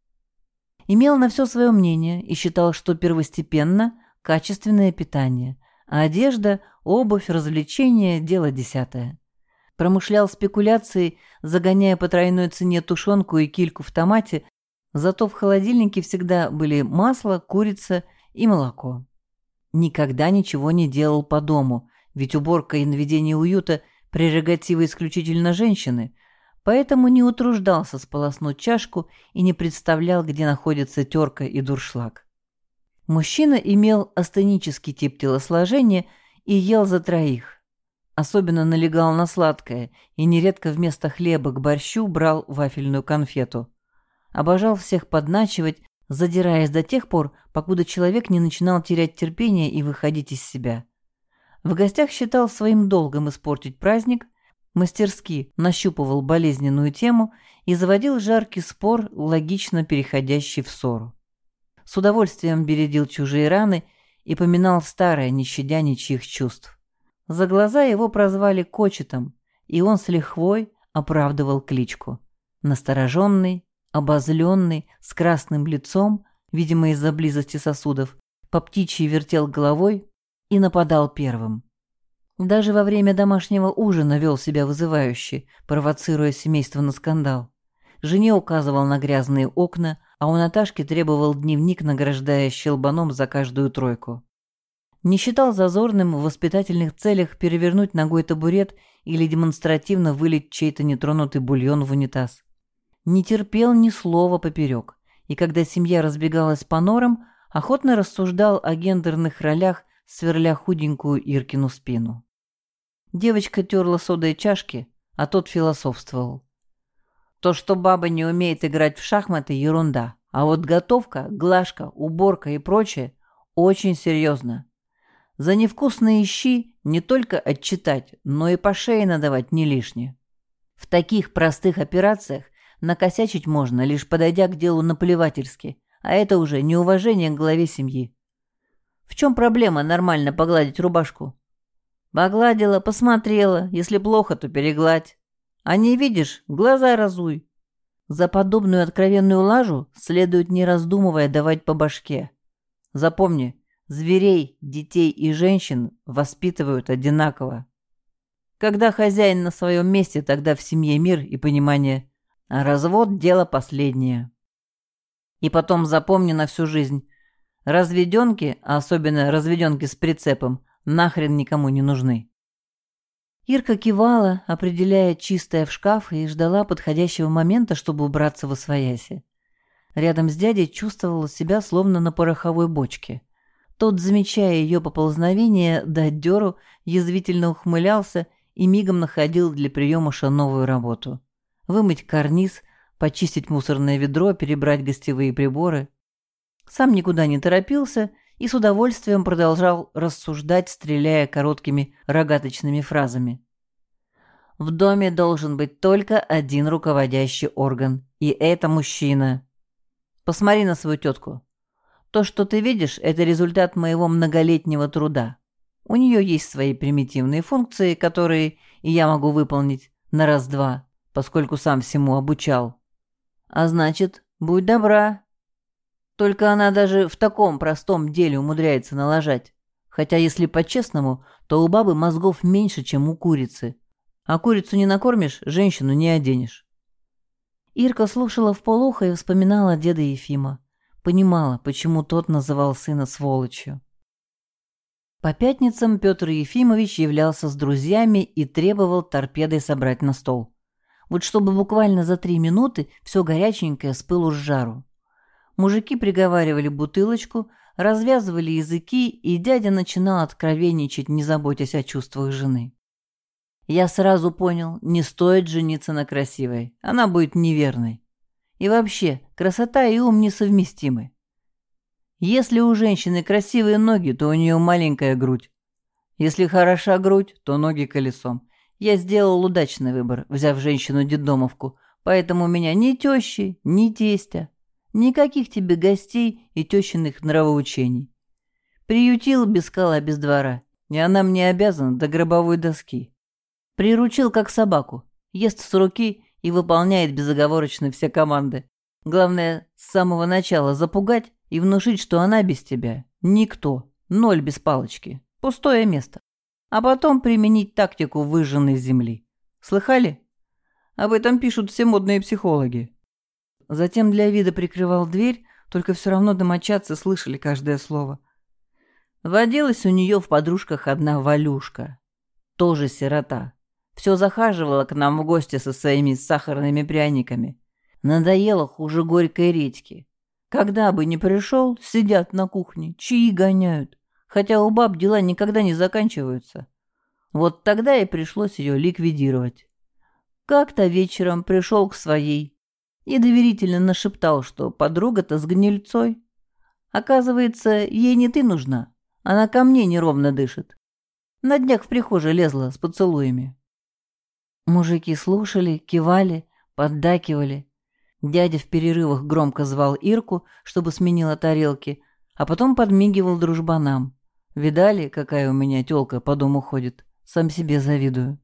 Имел на все свое мнение и считал, что первостепенно – качественное питание, а одежда, обувь, развлечения – дело десятое. Промышлял спекуляцией, загоняя по тройной цене тушенку и кильку в томате, зато в холодильнике всегда были масло, курица и молоко. Никогда ничего не делал по дому, ведь уборка и наведение уюта – прерогатива исключительно женщины, поэтому не утруждался сполоснуть чашку и не представлял, где находится терка и дуршлаг. Мужчина имел астенический тип телосложения и ел за троих. Особенно налегал на сладкое и нередко вместо хлеба к борщу брал вафельную конфету. Обожал всех подначивать, задираясь до тех пор, покуда человек не начинал терять терпение и выходить из себя. В гостях считал своим долгом испортить праздник, мастерски нащупывал болезненную тему и заводил жаркий спор, логично переходящий в ссору. С удовольствием бередил чужие раны и поминал старое, не щадя ничьих чувств. За глаза его прозвали Кочетом, и он с лихвой оправдывал кличку. Настороженный, обозленный, с красным лицом, видимо из-за близости сосудов, по птичьи вертел головой и нападал первым. Даже во время домашнего ужина вел себя вызывающе, провоцируя семейство на скандал. Жене указывал на грязные окна, а у Наташки требовал дневник, награждая щелбаном за каждую тройку. Не считал зазорным в воспитательных целях перевернуть ногой табурет или демонстративно вылить чей-то нетронутый бульон в унитаз. Не терпел ни слова поперек, и когда семья разбегалась по норам, охотно рассуждал о гендерных ролях, сверля худенькую Иркину спину. Девочка терла содой чашки, а тот философствовал. То, что баба не умеет играть в шахматы, ерунда. А вот готовка, глажка, уборка и прочее очень серьезно. За невкусные щи не только отчитать, но и по шее надавать не лишнее. В таких простых операциях накосячить можно, лишь подойдя к делу наплевательски, а это уже неуважение к главе семьи. В чем проблема нормально погладить рубашку? Погладила, посмотрела, если плохо, то перегладь. А не видишь, глаза разуй. За подобную откровенную лажу следует, не раздумывая, давать по башке. Запомни, зверей, детей и женщин воспитывают одинаково. Когда хозяин на своем месте, тогда в семье мир и понимание. А развод – дело последнее. И потом запомни на всю жизнь. Разведенки, а особенно разведенки с прицепом, нахрен никому не нужны. Ирка кивала, определяя чистое в шкаф, и ждала подходящего момента, чтобы убраться во свояси. Рядом с дядей чувствовала себя словно на пороховой бочке. Тот, замечая ее поползновение, до дёру, язвительно ухмылялся и мигом находил для приемыша новую работу. Вымыть карниз, почистить мусорное ведро, перебрать гостевые приборы. Сам никуда не торопился и с удовольствием продолжал рассуждать, стреляя короткими рогаточными фразами. В доме должен быть только один руководящий орган, и это мужчина. Посмотри на свою тетку. То, что ты видишь, это результат моего многолетнего труда. У нее есть свои примитивные функции, которые и я могу выполнить на раз-два, поскольку сам всему обучал. А значит, будь добра, только она даже в таком простом деле умудряется налажать. Хотя, если по-честному, то у бабы мозгов меньше, чем у курицы. А курицу не накормишь, женщину не оденешь. Ирка слушала в полухо и вспоминала деда Ефима. Понимала, почему тот называл сына сволочью. По пятницам Петр Ефимович являлся с друзьями и требовал торпедой собрать на стол. Вот чтобы буквально за три минуты все горяченькое с пылу с жару. Мужики приговаривали бутылочку, развязывали языки, и дядя начинал откровенничать, не заботясь о чувствах жены. Я сразу понял, не стоит жениться на красивой, она будет неверной. И вообще, красота и ум несовместимы. Если у женщины красивые ноги, то у нее маленькая грудь. Если хороша грудь, то ноги колесом. Я сделал удачный выбор, взяв женщину-детдомовку, поэтому у меня ни тещи, ни тестя. Никаких тебе гостей и тещиных нравоучений. Приютил без скала без двора, и она мне обязана до гробовой доски. Приручил как собаку, ест с руки и выполняет безоговорочно все команды. Главное, с самого начала запугать и внушить, что она без тебя никто, ноль без палочки, пустое место. А потом применить тактику выжженной земли. Слыхали? Об этом пишут все модные психологи. Затем для вида прикрывал дверь, только все равно домочадцы слышали каждое слово. Водилась у нее в подружках одна Валюшка, тоже сирота. Все захаживала к нам в гости со своими сахарными пряниками. Надоело хуже горькой редьки. Когда бы ни пришел, сидят на кухне, чаи гоняют, хотя у баб дела никогда не заканчиваются. Вот тогда и пришлось ее ликвидировать. Как-то вечером пришел к своей, и доверительно нашептал, что подруга-то с гнильцой. Оказывается, ей не ты нужна, она ко мне неровно дышит. На днях в прихожей лезла с поцелуями. Мужики слушали, кивали, поддакивали. Дядя в перерывах громко звал Ирку, чтобы сменила тарелки, а потом подмигивал дружбанам. Видали, какая у меня тёлка по дому ходит? Сам себе завидую.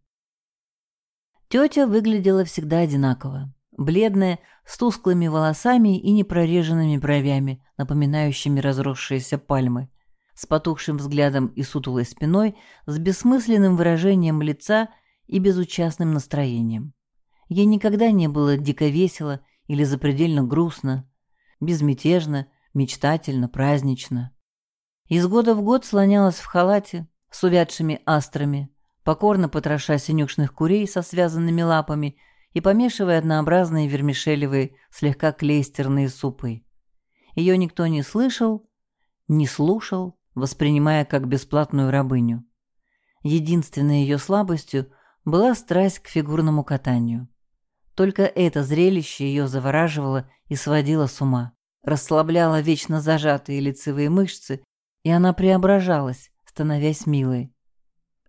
Тетя выглядела всегда одинаково. Бледная, с тусклыми волосами и непрореженными бровями, напоминающими разросшиеся пальмы, с потухшим взглядом и сутулой спиной, с бессмысленным выражением лица и безучастным настроением. Ей никогда не было дико весело или запредельно грустно, безмятежно, мечтательно, празднично. Из года в год слонялась в халате с увядшими астрами, покорно потроша синюшных курей со связанными лапами и помешивая однообразные вермишелевые, слегка клейстерные супы. Ее никто не слышал, не слушал, воспринимая как бесплатную рабыню. Единственной ее слабостью была страсть к фигурному катанию. Только это зрелище ее завораживало и сводило с ума, расслабляло вечно зажатые лицевые мышцы, и она преображалась, становясь милой.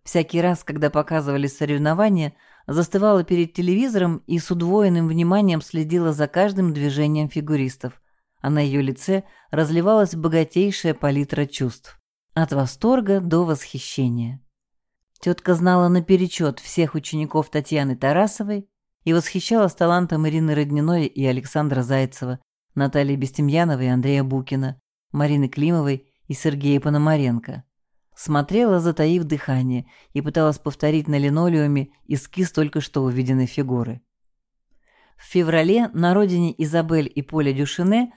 Всякий раз, когда показывали соревнования, застывала перед телевизором и с удвоенным вниманием следила за каждым движением фигуристов, а на ее лице разливалась богатейшая палитра чувств. От восторга до восхищения. Тетка знала наперечет всех учеников Татьяны Тарасовой и восхищалась талантом Ирины Родниной и Александра Зайцева, Натальи Бестемьяновой и Андрея Букина, Марины Климовой и Сергея Пономаренко. Смотрела, затаив дыхание, и пыталась повторить на линолеуме эскиз только что увиденной фигуры. В феврале на родине Изабель и Поля Дюшине,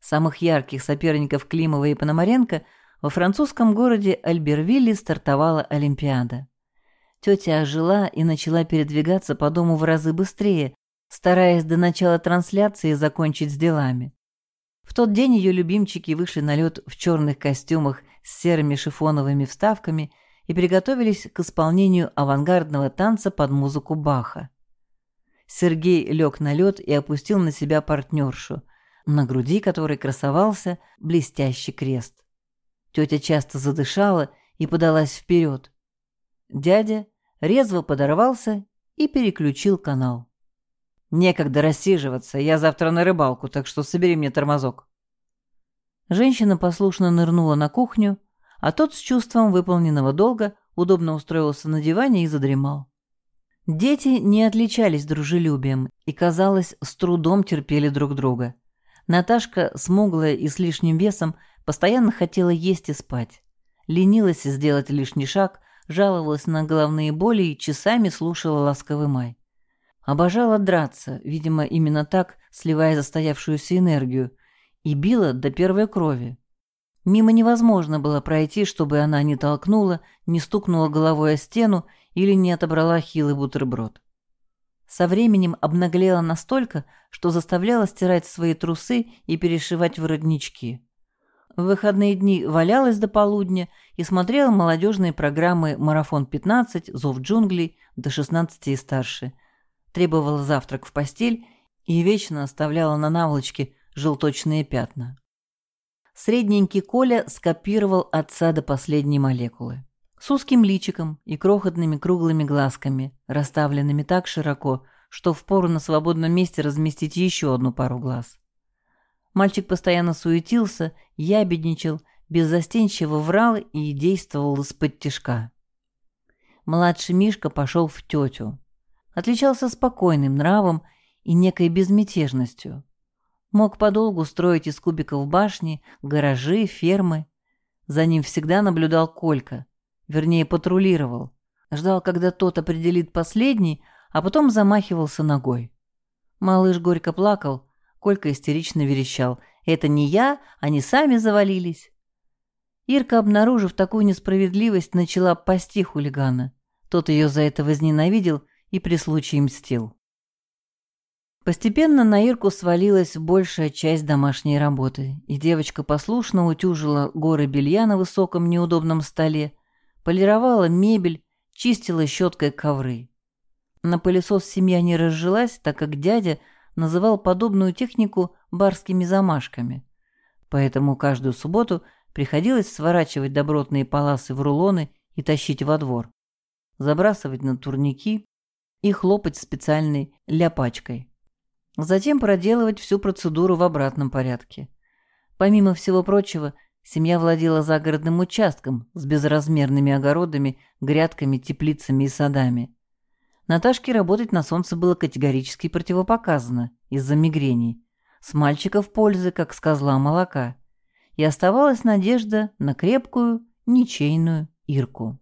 самых ярких соперников Климова и Пономаренко, во французском городе Альбервилле стартовала Олимпиада. Тетя ожила и начала передвигаться по дому в разы быстрее, стараясь до начала трансляции закончить с делами. В тот день ее любимчики вышли на лед в черных костюмах с серыми шифоновыми вставками и приготовились к исполнению авангардного танца под музыку Баха. Сергей лег на лед и опустил на себя партнершу, на груди которой красовался блестящий крест. Тетя часто задышала и подалась вперед. Дядя резво подорвался и переключил канал. «Некогда рассиживаться, я завтра на рыбалку, так что собери мне тормозок». Женщина послушно нырнула на кухню, а тот с чувством выполненного долга удобно устроился на диване и задремал. Дети не отличались дружелюбием и, казалось, с трудом терпели друг друга. Наташка, смуглая и с лишним весом, постоянно хотела есть и спать. Ленилась сделать лишний шаг, жаловалась на головные боли и часами слушала ласковый май. Обожала драться, видимо, именно так, сливая застоявшуюся энергию, и била до первой крови. Мимо невозможно было пройти, чтобы она не толкнула, не стукнула головой о стену или не отобрала хилый бутерброд. Со временем обнаглела настолько, что заставляла стирать свои трусы и перешивать воротнички. В выходные дни валялась до полудня и смотрела молодежные программы «Марафон-15», «Зов джунглей» до 16 и старше. Требовала завтрак в постель и вечно оставляла на наволочке желточные пятна. Средненький Коля скопировал отца до последней молекулы. С узким личиком и крохотными круглыми глазками, расставленными так широко, что впору на свободном месте разместить еще одну пару глаз. Мальчик постоянно суетился, ябедничал, беззастенчиво врал и действовал из-под тишка. Младший Мишка пошел в тетю. Отличался спокойным нравом и некой безмятежностью. Мог подолгу строить из кубиков башни, гаражи, фермы. За ним всегда наблюдал Колька, вернее, патрулировал. Ждал, когда тот определит последний, а потом замахивался ногой. Малыш горько плакал, Колька истерично верещал. «Это не я, они сами завалились». Ирка, обнаружив такую несправедливость, начала пасти хулигана. Тот ее за это возненавидел и при случае мстил. Постепенно на Ирку свалилась большая часть домашней работы, и девочка послушно утюжила горы белья на высоком неудобном столе, полировала мебель, чистила щеткой ковры. На пылесос семья не разжилась, так как дядя называл подобную технику барскими замашками. Поэтому каждую субботу приходилось сворачивать добротные паласы в рулоны и тащить во двор, забрасывать на турники и хлопать специальной ляпачкой. Затем проделывать всю процедуру в обратном порядке. Помимо всего прочего, семья владела загородным участком с безразмерными огородами, грядками, теплицами и садами. Наташке работать на солнце было категорически противопоказано из-за мигрений. С мальчиков пользы, как с козла молока. И оставалась надежда на крепкую, ничейную Ирку.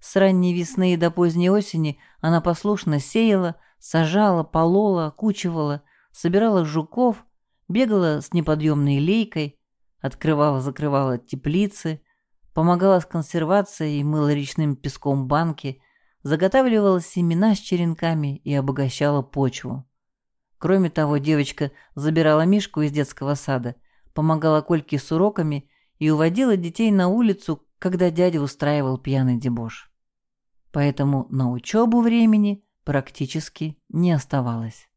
С ранней весны до поздней осени она послушно сеяла, сажала, полола, кучивала, собирала жуков, бегала с неподъемной лейкой, открывала-закрывала теплицы, помогала с консервацией, мыла речным песком банки, заготавливала семена с черенками и обогащала почву. Кроме того, девочка забирала Мишку из детского сада, помогала Кольке с уроками и уводила детей на улицу, когда дядя устраивал пьяный дебош. Поэтому на учебу времени практически не оставалось.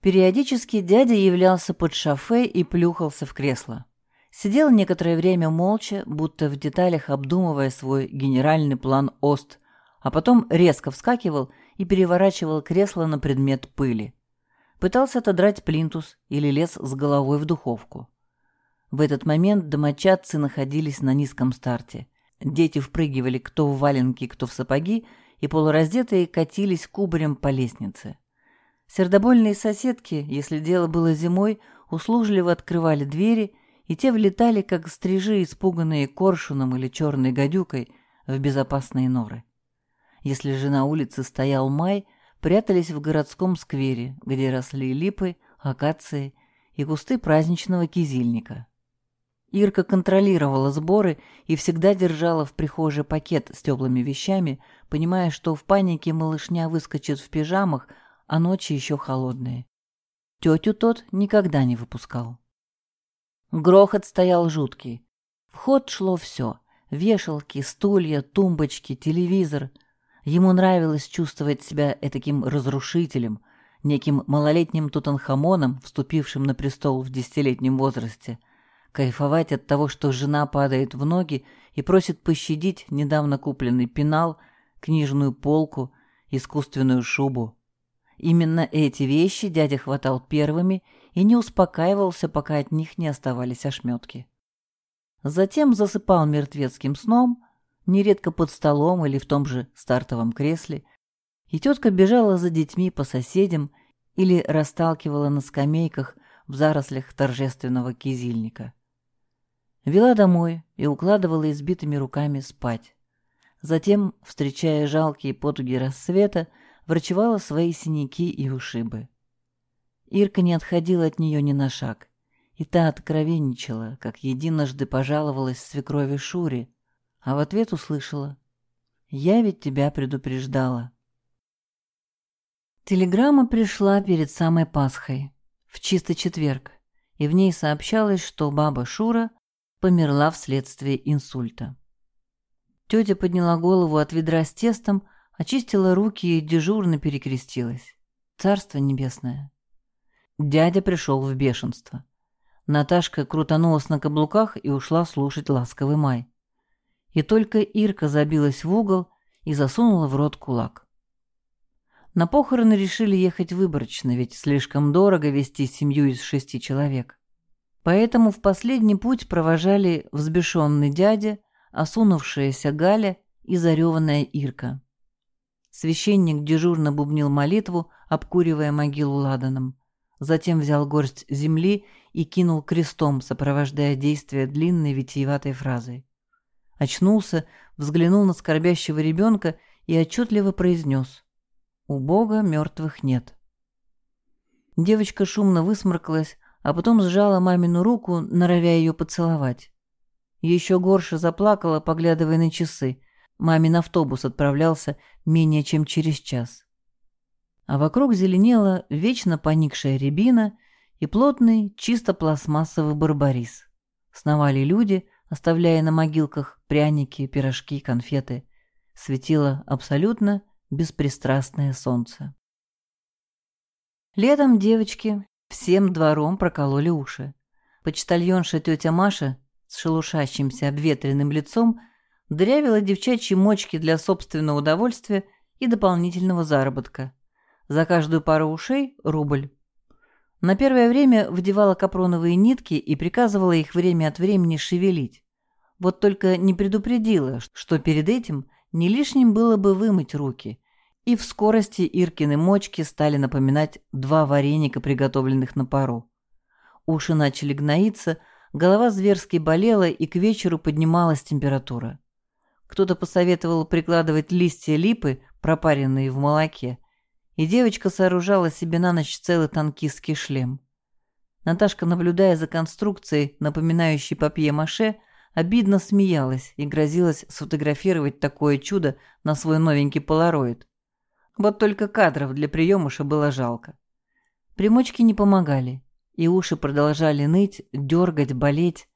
Периодически дядя являлся под шофе и плюхался в кресло. Сидел некоторое время молча, будто в деталях обдумывая свой генеральный план ОСТ, а потом резко вскакивал и переворачивал кресло на предмет пыли. Пытался отодрать плинтус или лез с головой в духовку. В этот момент домочадцы находились на низком старте. Дети впрыгивали кто в валенки, кто в сапоги, и полураздетые катились кубарем по лестнице. Сердобольные соседки, если дело было зимой, услужливо открывали двери, и те влетали, как стрижи, испуганные коршуном или черной гадюкой, в безопасные норы. Если же на улице стоял май, прятались в городском сквере, где росли липы, акации и кусты праздничного кизильника. Ирка контролировала сборы и всегда держала в прихожей пакет с теплыми вещами, понимая, что в панике малышня выскочит в пижамах, а ночи еще холодные. Тетю тот никогда не выпускал. Грохот стоял жуткий. В ход шло все — вешалки, стулья, тумбочки, телевизор — Ему нравилось чувствовать себя этаким разрушителем, неким малолетним Тутанхамоном, вступившим на престол в десятилетнем возрасте, кайфовать от того, что жена падает в ноги и просит пощадить недавно купленный пенал, книжную полку, искусственную шубу. Именно эти вещи дядя хватал первыми и не успокаивался, пока от них не оставались ошметки. Затем засыпал мертвецким сном, нередко под столом или в том же стартовом кресле, и тетка бежала за детьми по соседям или расталкивала на скамейках в зарослях торжественного кизильника. Вела домой и укладывала избитыми руками спать. Затем, встречая жалкие потуги рассвета, врачевала свои синяки и ушибы. Ирка не отходила от нее ни на шаг, и та откровенничала, как единожды пожаловалась свекрови Шуре, а в ответ услышала «Я ведь тебя предупреждала». Телеграмма пришла перед самой Пасхой, в чистый четверг, и в ней сообщалось, что баба Шура померла вследствие инсульта. Тетя подняла голову от ведра с тестом, очистила руки и дежурно перекрестилась. Царство небесное. Дядя пришел в бешенство. Наташка крутанулась на каблуках и ушла слушать ласковый май и только Ирка забилась в угол и засунула в рот кулак. На похороны решили ехать выборочно, ведь слишком дорого вести семью из шести человек. Поэтому в последний путь провожали взбешенный дядя, осунувшаяся Галя и зареванная Ирка. Священник дежурно бубнил молитву, обкуривая могилу ладаном. Затем взял горсть земли и кинул крестом, сопровождая действие длинной витиеватой фразой очнулся, взглянул на скорбящего ребенка и отчетливо произнес «У Бога мертвых нет». Девочка шумно высморкалась, а потом сжала мамину руку, норовя ее поцеловать. Еще горше заплакала, поглядывая на часы. Мамин автобус отправлялся менее чем через час. А вокруг зеленела вечно поникшая рябина и плотный, чисто пластмассовый барбарис. Сновали люди, оставляя на могилках пряники, пирожки, конфеты. Светило абсолютно беспристрастное солнце. Летом девочки всем двором прокололи уши. Почтальонша тетя Маша с шелушащимся обветренным лицом дырявила девчачьи мочки для собственного удовольствия и дополнительного заработка. За каждую пару ушей – рубль. На первое время вдевала капроновые нитки и приказывала их время от времени шевелить. Вот только не предупредила, что перед этим не лишним было бы вымыть руки. И в скорости Иркины мочки стали напоминать два вареника, приготовленных на пару. Уши начали гноиться, голова зверски болела, и к вечеру поднималась температура. Кто-то посоветовал прикладывать листья липы, пропаренные в молоке, и девочка сооружала себе на ночь целый танкистский шлем. Наташка, наблюдая за конструкцией, напоминающей папье-маше, обидно смеялась и грозилась сфотографировать такое чудо на свой новенький полароид. Вот только кадров для приемыша было жалко. Примочки не помогали, и уши продолжали ныть, дергать, болеть.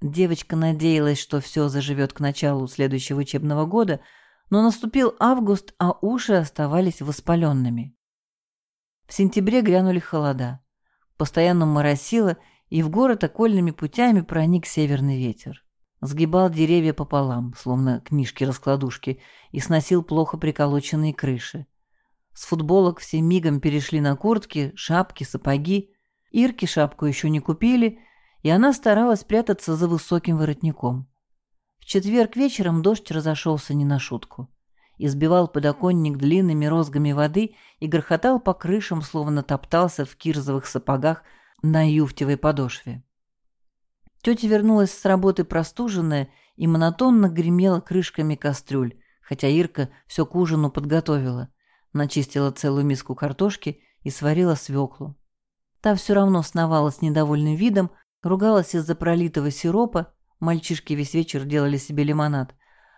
Девочка надеялась, что все заживет к началу следующего учебного года – но наступил август, а уши оставались воспаленными. В сентябре грянули холода. Постоянно моросило, и в город окольными путями проник северный ветер. Сгибал деревья пополам, словно книжки-раскладушки, и сносил плохо приколоченные крыши. С футболок все мигом перешли на куртки, шапки, сапоги. Ирке шапку еще не купили, и она старалась прятаться за высоким воротником. В четверг вечером дождь разошелся не на шутку. Избивал подоконник длинными розгами воды и грохотал по крышам, словно топтался в кирзовых сапогах на юфтевой подошве. Тетя вернулась с работы простуженная и монотонно гремела крышками кастрюль, хотя Ирка все к ужину подготовила. Начистила целую миску картошки и сварила свеклу. Та все равно сновала с недовольным видом, ругалась из-за пролитого сиропа Мальчишки весь вечер делали себе лимонад.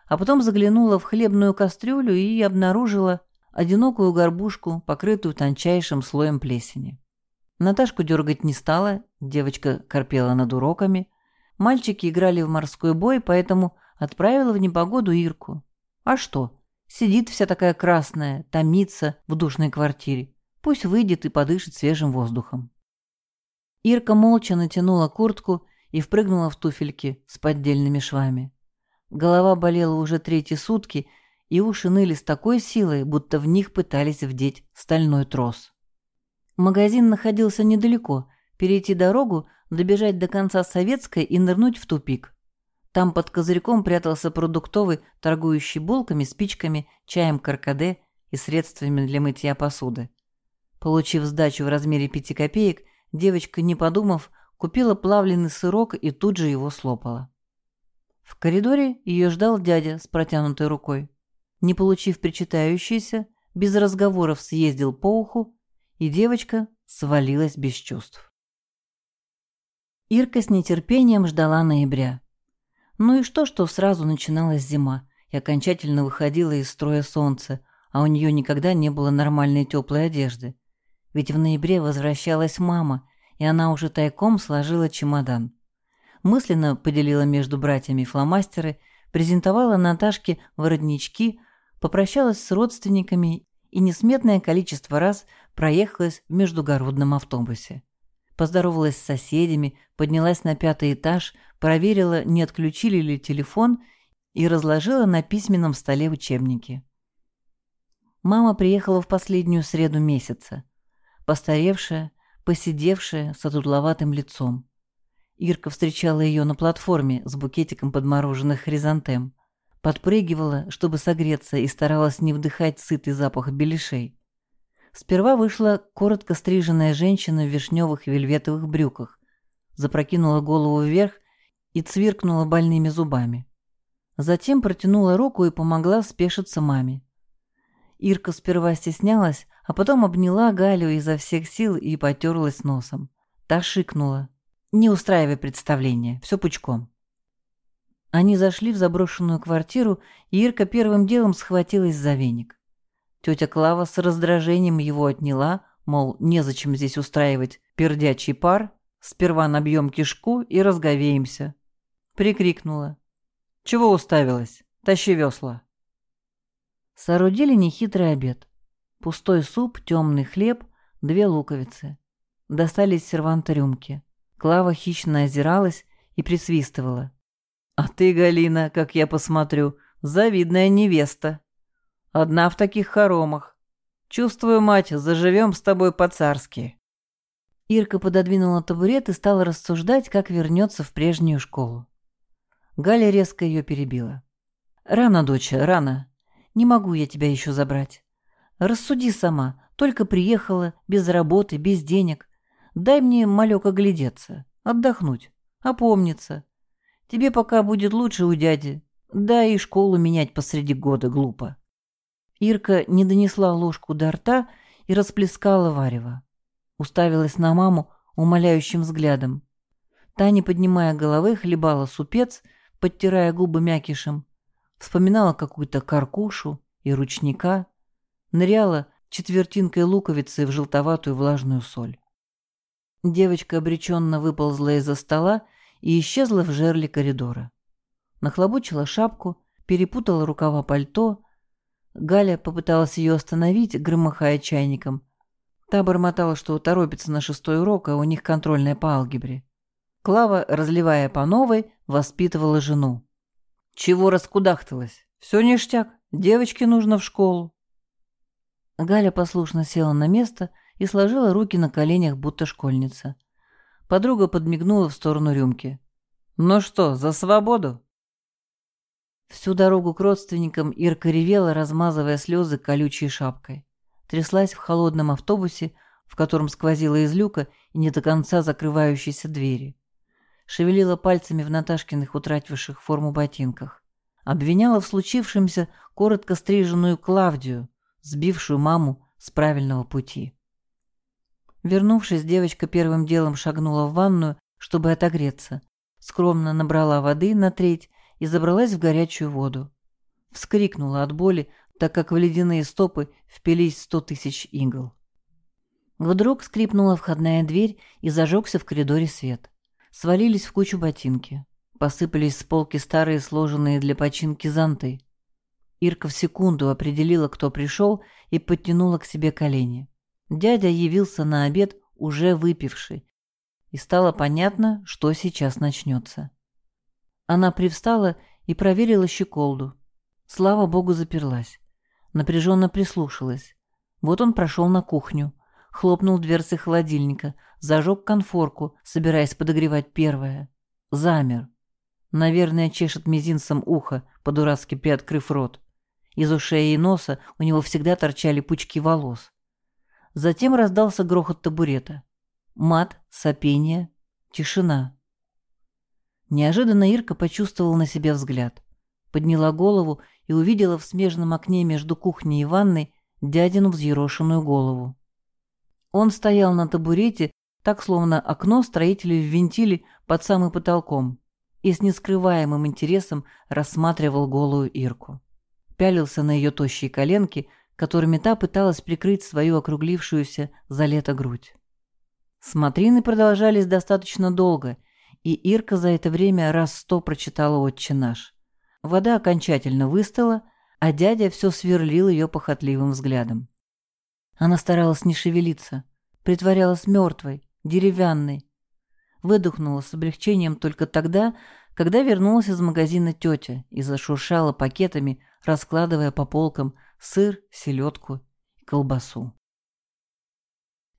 А потом заглянула в хлебную кастрюлю и обнаружила одинокую горбушку, покрытую тончайшим слоем плесени. Наташку дергать не стала, девочка корпела над уроками. Мальчики играли в морской бой, поэтому отправила в непогоду Ирку. А что? Сидит вся такая красная, томится в душной квартире. Пусть выйдет и подышит свежим воздухом. Ирка молча натянула куртку и впрыгнула в туфельки с поддельными швами. Голова болела уже третьи сутки, и уши ныли с такой силой, будто в них пытались вдеть стальной трос. Магазин находился недалеко, перейти дорогу, добежать до конца Советской и нырнуть в тупик. Там под козырьком прятался продуктовый, торгующий булками, спичками, чаем каркаде и средствами для мытья посуды. Получив сдачу в размере пяти копеек, девочка, не подумав, купила плавленый сырок и тут же его слопала. В коридоре ее ждал дядя с протянутой рукой. Не получив причитающийся, без разговоров съездил по уху, и девочка свалилась без чувств. Ирка с нетерпением ждала ноября. Ну и что, что сразу начиналась зима, и окончательно выходило из строя солнце, а у нее никогда не было нормальной теплой одежды. Ведь в ноябре возвращалась мама, и она уже тайком сложила чемодан. Мысленно поделила между братьями фломастеры, презентовала Наташке воротнички, попрощалась с родственниками и несметное количество раз проехалась в междугородном автобусе. Поздоровалась с соседями, поднялась на пятый этаж, проверила, не отключили ли телефон и разложила на письменном столе учебники. Мама приехала в последнюю среду месяца. Постаревшая, посидевшая, с отутловатым лицом. Ирка встречала ее на платформе с букетиком подмороженных хризантем. Подпрыгивала, чтобы согреться, и старалась не вдыхать сытый запах беляшей. Сперва вышла коротко стриженная женщина в вишневых вельветовых брюках, запрокинула голову вверх и цвиркнула больными зубами. Затем протянула руку и помогла спешиться маме. Ирка сперва стеснялась, а потом обняла Галю изо всех сил и потерлась носом. Та шикнула. «Не устраивай представление, все пучком». Они зашли в заброшенную квартиру, и Ирка первым делом схватилась за веник. Тетя Клава с раздражением его отняла, мол, незачем здесь устраивать пердячий пар, сперва набьем кишку и разговеемся. Прикрикнула. «Чего уставилась? Тащи весла». Соорудили нехитрый обед. Пустой суп, темный хлеб, две луковицы. Достали из серванта рюмки. Клава хищно озиралась и присвистывала. «А ты, Галина, как я посмотрю, завидная невеста. Одна в таких хоромах. Чувствую, мать, заживем с тобой по-царски». Ирка пододвинула табурет и стала рассуждать, как вернется в прежнюю школу. Галя резко ее перебила. «Рано, доча, рано. Не могу я тебя еще забрать. Рассуди сама. Только приехала, без работы, без денег. Дай мне, малек, оглядеться, отдохнуть, опомниться. Тебе пока будет лучше у дяди. Да и школу менять посреди года глупо». Ирка не донесла ложку до рта и расплескала варево. Уставилась на маму умоляющим взглядом. Та, не поднимая головы, хлебала супец, подтирая губы мякишем, вспоминала какую-то каркушу и ручника, ныряла четвертинкой луковицы в желтоватую влажную соль. Девочка обреченно выползла из-за стола и исчезла в жерле коридора. Нахлобучила шапку, перепутала рукава пальто. Галя попыталась ее остановить, громыхая чайником. Та бормотала, что торопится на шестой урок, а у них контрольная по алгебре. Клава, разливая по новой, воспитывала жену. «Чего раскудахталась? Все ништяк. Девочке нужно в школу». Галя послушно села на место и сложила руки на коленях, будто школьница. Подруга подмигнула в сторону рюмки. «Ну что, за свободу?» Всю дорогу к родственникам Ирка ревела, размазывая слезы колючей шапкой. Тряслась в холодном автобусе, в котором сквозила из люка и не до конца закрывающейся двери шевелила пальцами в Наташкиных утративших форму ботинках. Обвиняла в случившемся коротко стриженную Клавдию, сбившую маму с правильного пути. Вернувшись, девочка первым делом шагнула в ванную, чтобы отогреться. Скромно набрала воды на треть и забралась в горячую воду. Вскрикнула от боли, так как в ледяные стопы впились сто тысяч игл. Вдруг скрипнула входная дверь и зажегся в коридоре свет свалились в кучу ботинки. Посыпались с полки старые сложенные для починки зонты. Ирка в секунду определила, кто пришел, и подтянула к себе колени. Дядя явился на обед, уже выпивший, и стало понятно, что сейчас начнется. Она привстала и проверила щеколду. Слава богу, заперлась. Напряженно прислушалась. Вот он прошел на кухню, хлопнул дверцы холодильника, зажег конфорку, собираясь подогревать первое. Замер. Наверное, чешет мизинцем ухо, по-дурацки приоткрыв рот. Из ушей и носа у него всегда торчали пучки волос. Затем раздался грохот табурета. Мат, сопение, тишина. Неожиданно Ирка почувствовала на себе взгляд. Подняла голову и увидела в смежном окне между кухней и ванной дядину взъерошенную голову. Он стоял на табурете, так словно окно строители ввинтили под самым потолком, и с нескрываемым интересом рассматривал голую Ирку. Пялился на ее тощие коленки, которыми та пыталась прикрыть свою округлившуюся за лето грудь. Смотрины продолжались достаточно долго, и Ирка за это время раз сто прочитала «Отче наш». Вода окончательно выстыла, а дядя все сверлил ее похотливым взглядом. Она старалась не шевелиться, притворялась мертвой, деревянной. Выдохнула с облегчением только тогда, когда вернулась из магазина тетя и зашуршала пакетами, раскладывая по полкам сыр, селедку и колбасу.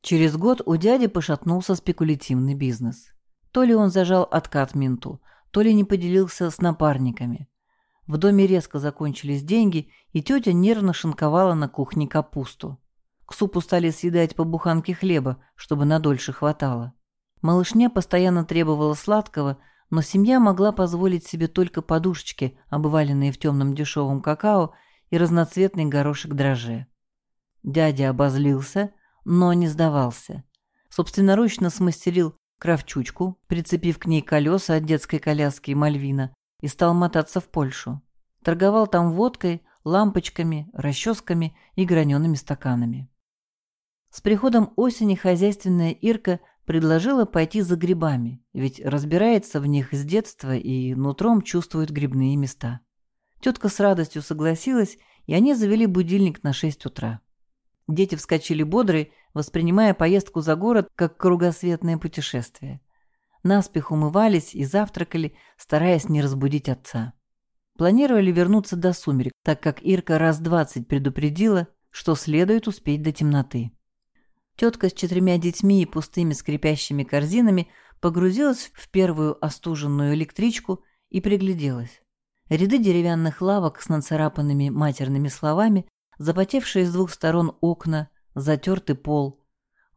Через год у дяди пошатнулся спекулятивный бизнес. То ли он зажал откат менту, то ли не поделился с напарниками. В доме резко закончились деньги, и тетя нервно шинковала на кухне капусту. К супу стали съедать по буханке хлеба, чтобы надольше хватало. Малышня постоянно требовала сладкого, но семья могла позволить себе только подушечки, обваленные в темном дешевом какао, и разноцветный горошек дрожжи. Дядя обозлился, но не сдавался. Собственноручно смастерил кравчучку, прицепив к ней колеса от детской коляски Мальвина, и стал мотаться в Польшу. Торговал там водкой, лампочками, расческами и гранеными стаканами. С приходом осени хозяйственная Ирка предложила пойти за грибами, ведь разбирается в них с детства и нутром чувствует грибные места. Тетка с радостью согласилась, и они завели будильник на 6 утра. Дети вскочили бодрые, воспринимая поездку за город как кругосветное путешествие. Наспех умывались и завтракали, стараясь не разбудить отца. Планировали вернуться до сумерек, так как Ирка раз двадцать предупредила, что следует успеть до темноты. Тетка с четырьмя детьми и пустыми скрипящими корзинами погрузилась в первую остуженную электричку и пригляделась. Ряды деревянных лавок с нацарапанными матерными словами, запотевшие с двух сторон окна, затертый пол.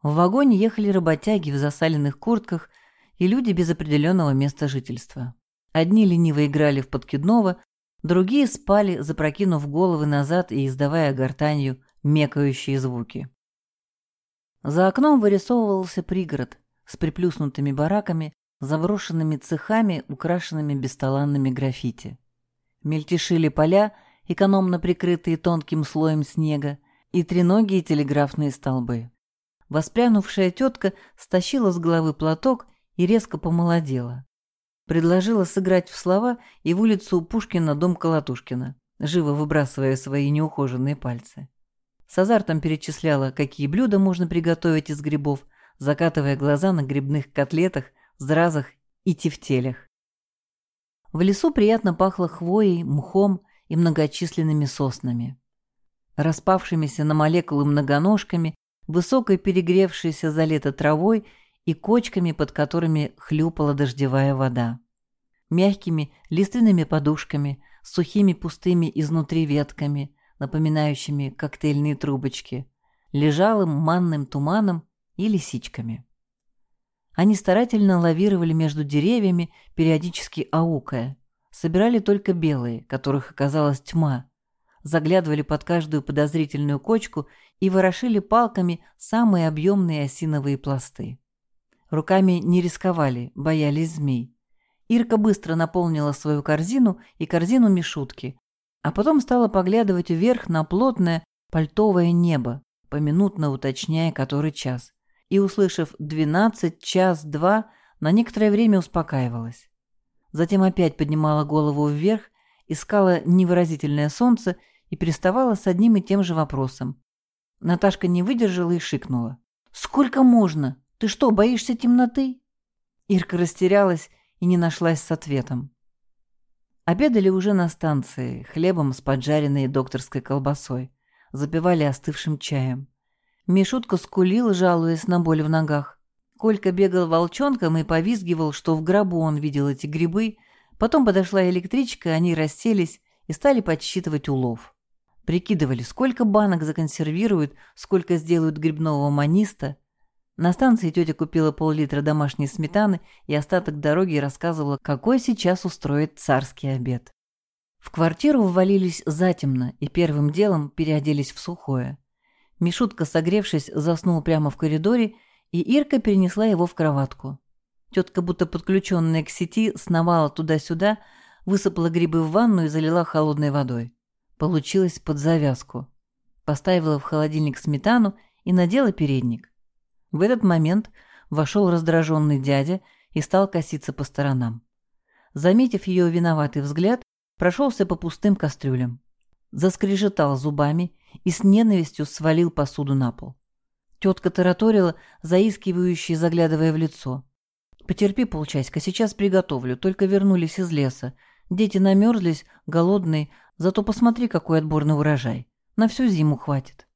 В вагоне ехали работяги в засаленных куртках и люди без определенного места жительства. Одни лениво играли в подкидного, другие спали, запрокинув головы назад и издавая гортанью мекающие звуки. За окном вырисовывался пригород с приплюснутыми бараками, заброшенными цехами, украшенными бесталанными граффити. Мельтешили поля, экономно прикрытые тонким слоем снега, и треногие телеграфные столбы. Воспрянувшая тетка стащила с головы платок и резко помолодела. Предложила сыграть в слова и в улицу Пушкина дом Колотушкина, живо выбрасывая свои неухоженные пальцы. С азартом перечисляла, какие блюда можно приготовить из грибов, закатывая глаза на грибных котлетах, зразах и тефтелях. В лесу приятно пахло хвоей, мхом и многочисленными соснами. Распавшимися на молекулы многоножками, высокой перегревшейся за лето травой и кочками, под которыми хлюпала дождевая вода. Мягкими лиственными подушками, сухими пустыми изнутри ветками, напоминающими коктейльные трубочки, лежалым манным туманом и лисичками. Они старательно лавировали между деревьями, периодически аукая. Собирали только белые, которых оказалась тьма. Заглядывали под каждую подозрительную кочку и ворошили палками самые объемные осиновые пласты. Руками не рисковали, боялись змей. Ирка быстро наполнила свою корзину и корзину Мишутки, а потом стала поглядывать вверх на плотное пальтовое небо, поминутно уточняя, который час и, услышав «двенадцать, час, два», на некоторое время успокаивалась. Затем опять поднимала голову вверх, искала невыразительное солнце и приставала с одним и тем же вопросом. Наташка не выдержала и шикнула. «Сколько можно? Ты что, боишься темноты?» Ирка растерялась и не нашлась с ответом. Обедали уже на станции, хлебом с поджаренной докторской колбасой, запивали остывшим чаем. Мишутка скулил, жалуясь на боль в ногах. Колька бегал волчонком и повизгивал, что в гробу он видел эти грибы. Потом подошла электричка, они расселись и стали подсчитывать улов. Прикидывали, сколько банок законсервируют, сколько сделают грибного маниста. На станции тетя купила пол-литра домашней сметаны и остаток дороги рассказывала, какой сейчас устроит царский обед. В квартиру ввалились затемно и первым делом переоделись в сухое. Мишутка, согревшись, заснул прямо в коридоре, и Ирка перенесла его в кроватку. Тетка, будто подключенная к сети, сновала туда-сюда, высыпала грибы в ванну и залила холодной водой. Получилось под завязку. Поставила в холодильник сметану и надела передник. В этот момент вошел раздраженный дядя и стал коситься по сторонам. Заметив ее виноватый взгляд, прошелся по пустым кастрюлям. Заскрежетал зубами и с ненавистью свалил посуду на пол. Тетка тараторила, заискивающей, заглядывая в лицо. «Потерпи полчасика, сейчас приготовлю, только вернулись из леса. Дети намерзлись, голодные, зато посмотри, какой отборный урожай. На всю зиму хватит».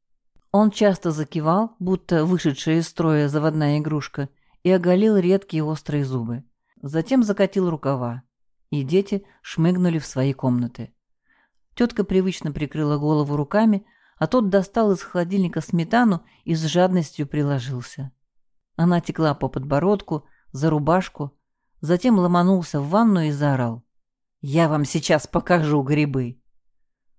Он часто закивал, будто вышедшая из строя заводная игрушка, и оголил редкие острые зубы. Затем закатил рукава, и дети шмыгнули в свои комнаты. Тетка привычно прикрыла голову руками, а тот достал из холодильника сметану и с жадностью приложился. Она текла по подбородку, за рубашку, затем ломанулся в ванну и заорал. «Я вам сейчас покажу грибы!»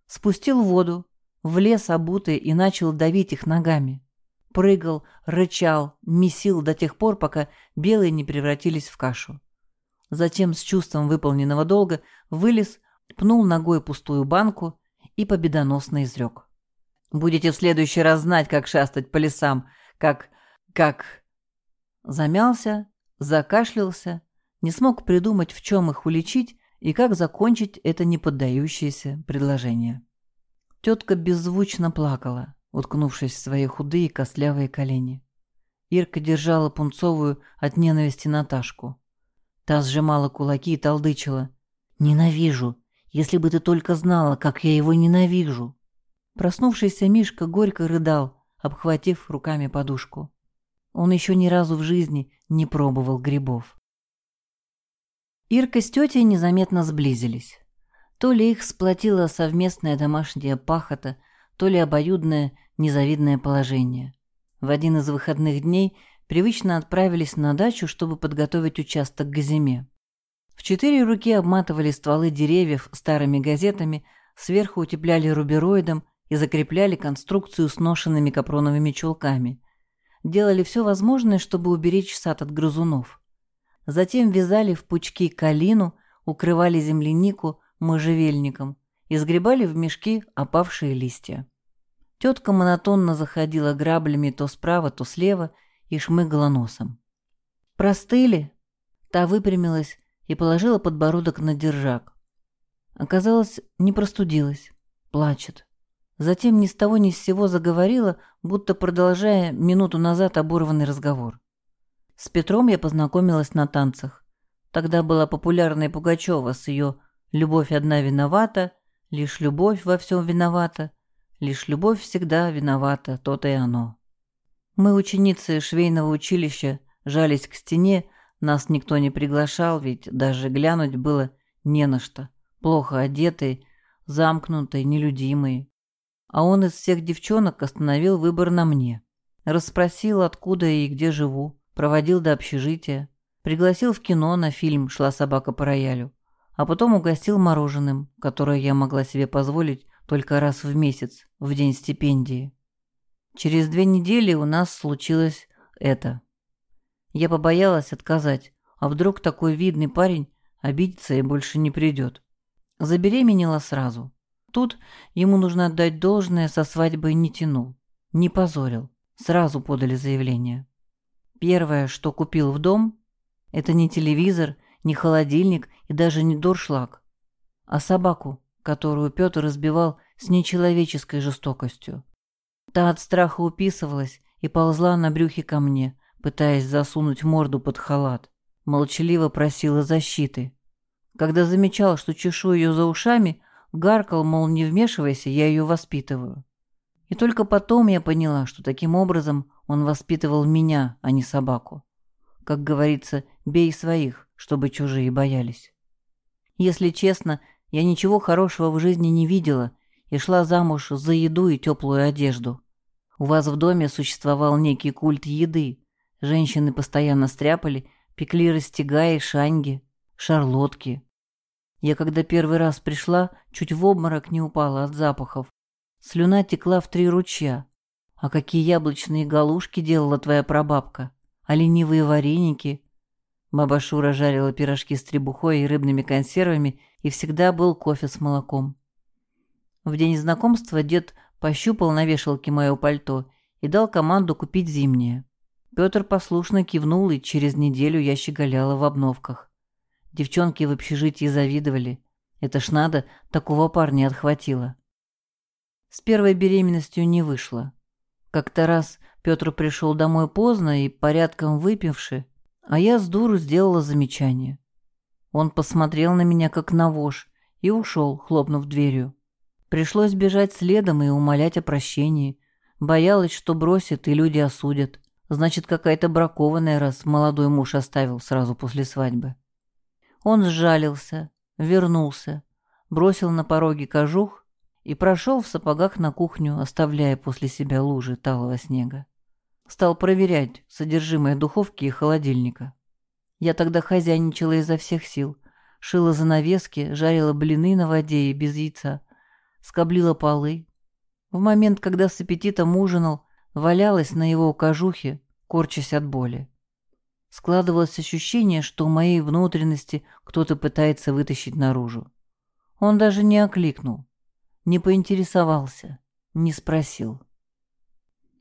Спустил воду, влез обутый и начал давить их ногами. Прыгал, рычал, месил до тех пор, пока белые не превратились в кашу. Затем с чувством выполненного долга вылез, пнул ногой пустую банку и победоносно изрек. Будете в следующий раз знать, как шастать по лесам, как... как...» Замялся, закашлялся, не смог придумать, в чем их уличить и как закончить это неподдающееся предложение. Тетка беззвучно плакала, уткнувшись в свои худые костлявые колени. Ирка держала пунцовую от ненависти Наташку. Та сжимала кулаки и толдычила. «Ненавижу! Если бы ты только знала, как я его ненавижу!» Проснувшийся Мишка горько рыдал, обхватив руками подушку. Он еще ни разу в жизни не пробовал грибов. Ирка с тетей незаметно сблизились. То ли их сплотила совместная домашняя пахота, то ли обоюдное незавидное положение. В один из выходных дней привычно отправились на дачу, чтобы подготовить участок к зиме. В четыре руки обматывали стволы деревьев старыми газетами, сверху утепляли рубероидом и закрепляли конструкцию с ношенными капроновыми чулками. Делали все возможное, чтобы уберечь сад от грызунов. Затем вязали в пучки калину, укрывали землянику можжевельником и сгребали в мешки опавшие листья. Тетка монотонно заходила граблями то справа, то слева и шмыгала носом. «Простыли?» Та выпрямилась и положила подбородок на держак. Оказалось, не простудилась, плачет. Затем ни с того ни с сего заговорила, будто продолжая минуту назад оборванный разговор. С Петром я познакомилась на танцах. Тогда была популярная Пугачева с ее «Любовь одна виновата», «Лишь любовь во всем виновата», «Лишь любовь всегда виновата, то-то и оно». Мы, ученицы швейного училища, жались к стене, нас никто не приглашал, ведь даже глянуть было не на что. Плохо одетые, замкнутые, нелюдимые. А он из всех девчонок остановил выбор на мне. Расспросил, откуда и где живу, проводил до общежития, пригласил в кино на фильм «Шла собака по роялю», а потом угостил мороженым, которое я могла себе позволить только раз в месяц, в день стипендии. Через две недели у нас случилось это. Я побоялась отказать, а вдруг такой видный парень обидится и больше не придет. Забеременела сразу. Тут ему нужно отдать должное, со свадьбой не тянул. Не позорил. Сразу подали заявление. Первое, что купил в дом, это не телевизор, не холодильник и даже не дуршлаг, а собаку, которую Петр разбивал с нечеловеческой жестокостью. Та от страха уписывалась и ползла на брюхе ко мне, пытаясь засунуть морду под халат. Молчаливо просила защиты. Когда замечал, что чешу ее за ушами, гаркал, мол, не вмешивайся, я ее воспитываю. И только потом я поняла, что таким образом он воспитывал меня, а не собаку. Как говорится, бей своих, чтобы чужие боялись. Если честно, я ничего хорошего в жизни не видела и шла замуж за еду и теплую одежду. У вас в доме существовал некий культ еды. Женщины постоянно стряпали, пекли растягаи, шаньги, шарлотки. Я когда первый раз пришла, чуть в обморок не упала от запахов. Слюна текла в три ручья. А какие яблочные галушки делала твоя прабабка? А ленивые вареники? Баба Шура жарила пирожки с требухой и рыбными консервами, и всегда был кофе с молоком. В день знакомства дед пощупал на вешалке мое пальто и дал команду купить зимнее. Петр послушно кивнул, и через неделю я щеголяла в обновках. Девчонки в общежитии завидовали. Это ж надо, такого парня отхватило. С первой беременностью не вышло. Как-то раз Петр пришел домой поздно и порядком выпивши, а я с дуру сделала замечание. Он посмотрел на меня как на вож и ушел, хлопнув дверью. Пришлось бежать следом и умолять о прощении. Боялась, что бросит и люди осудят. Значит, какая-то бракованная, раз молодой муж оставил сразу после свадьбы. Он сжалился, вернулся, бросил на пороге кожух и прошел в сапогах на кухню, оставляя после себя лужи талого снега. Стал проверять содержимое духовки и холодильника. Я тогда хозяйничала изо всех сил, шила занавески, жарила блины на воде и без яйца, скоблила полы. В момент, когда с аппетитом ужинал, валялась на его кожухе, корчась от боли. Складывалось ощущение, что у моей внутренности кто-то пытается вытащить наружу. Он даже не окликнул, не поинтересовался, не спросил.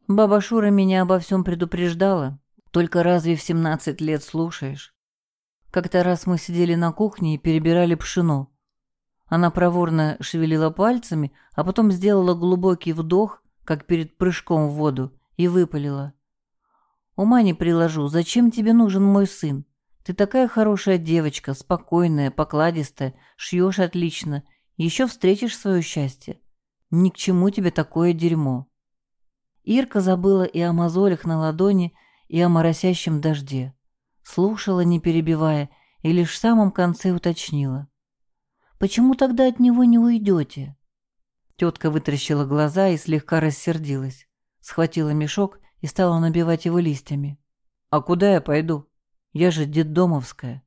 Баба Шура меня обо всем предупреждала, только разве в семнадцать лет слушаешь? Как-то раз мы сидели на кухне и перебирали пшено, она проворно шевелила пальцами, а потом сделала глубокий вдох, как перед прыжком в воду, и выпалила. «Ума не приложу, зачем тебе нужен мой сын? Ты такая хорошая девочка, спокойная, покладистая, шьешь отлично, еще встретишь свое счастье. Ни к чему тебе такое дерьмо. Ирка забыла и о мозолях на ладони, и о моросящем дожде. Слушала, не перебивая, и лишь в самом конце уточнила. «Почему тогда от него не уйдете?» Тетка вытращила глаза и слегка рассердилась. Схватила мешок и стала набивать его листьями. «А куда я пойду? Я же детдомовская.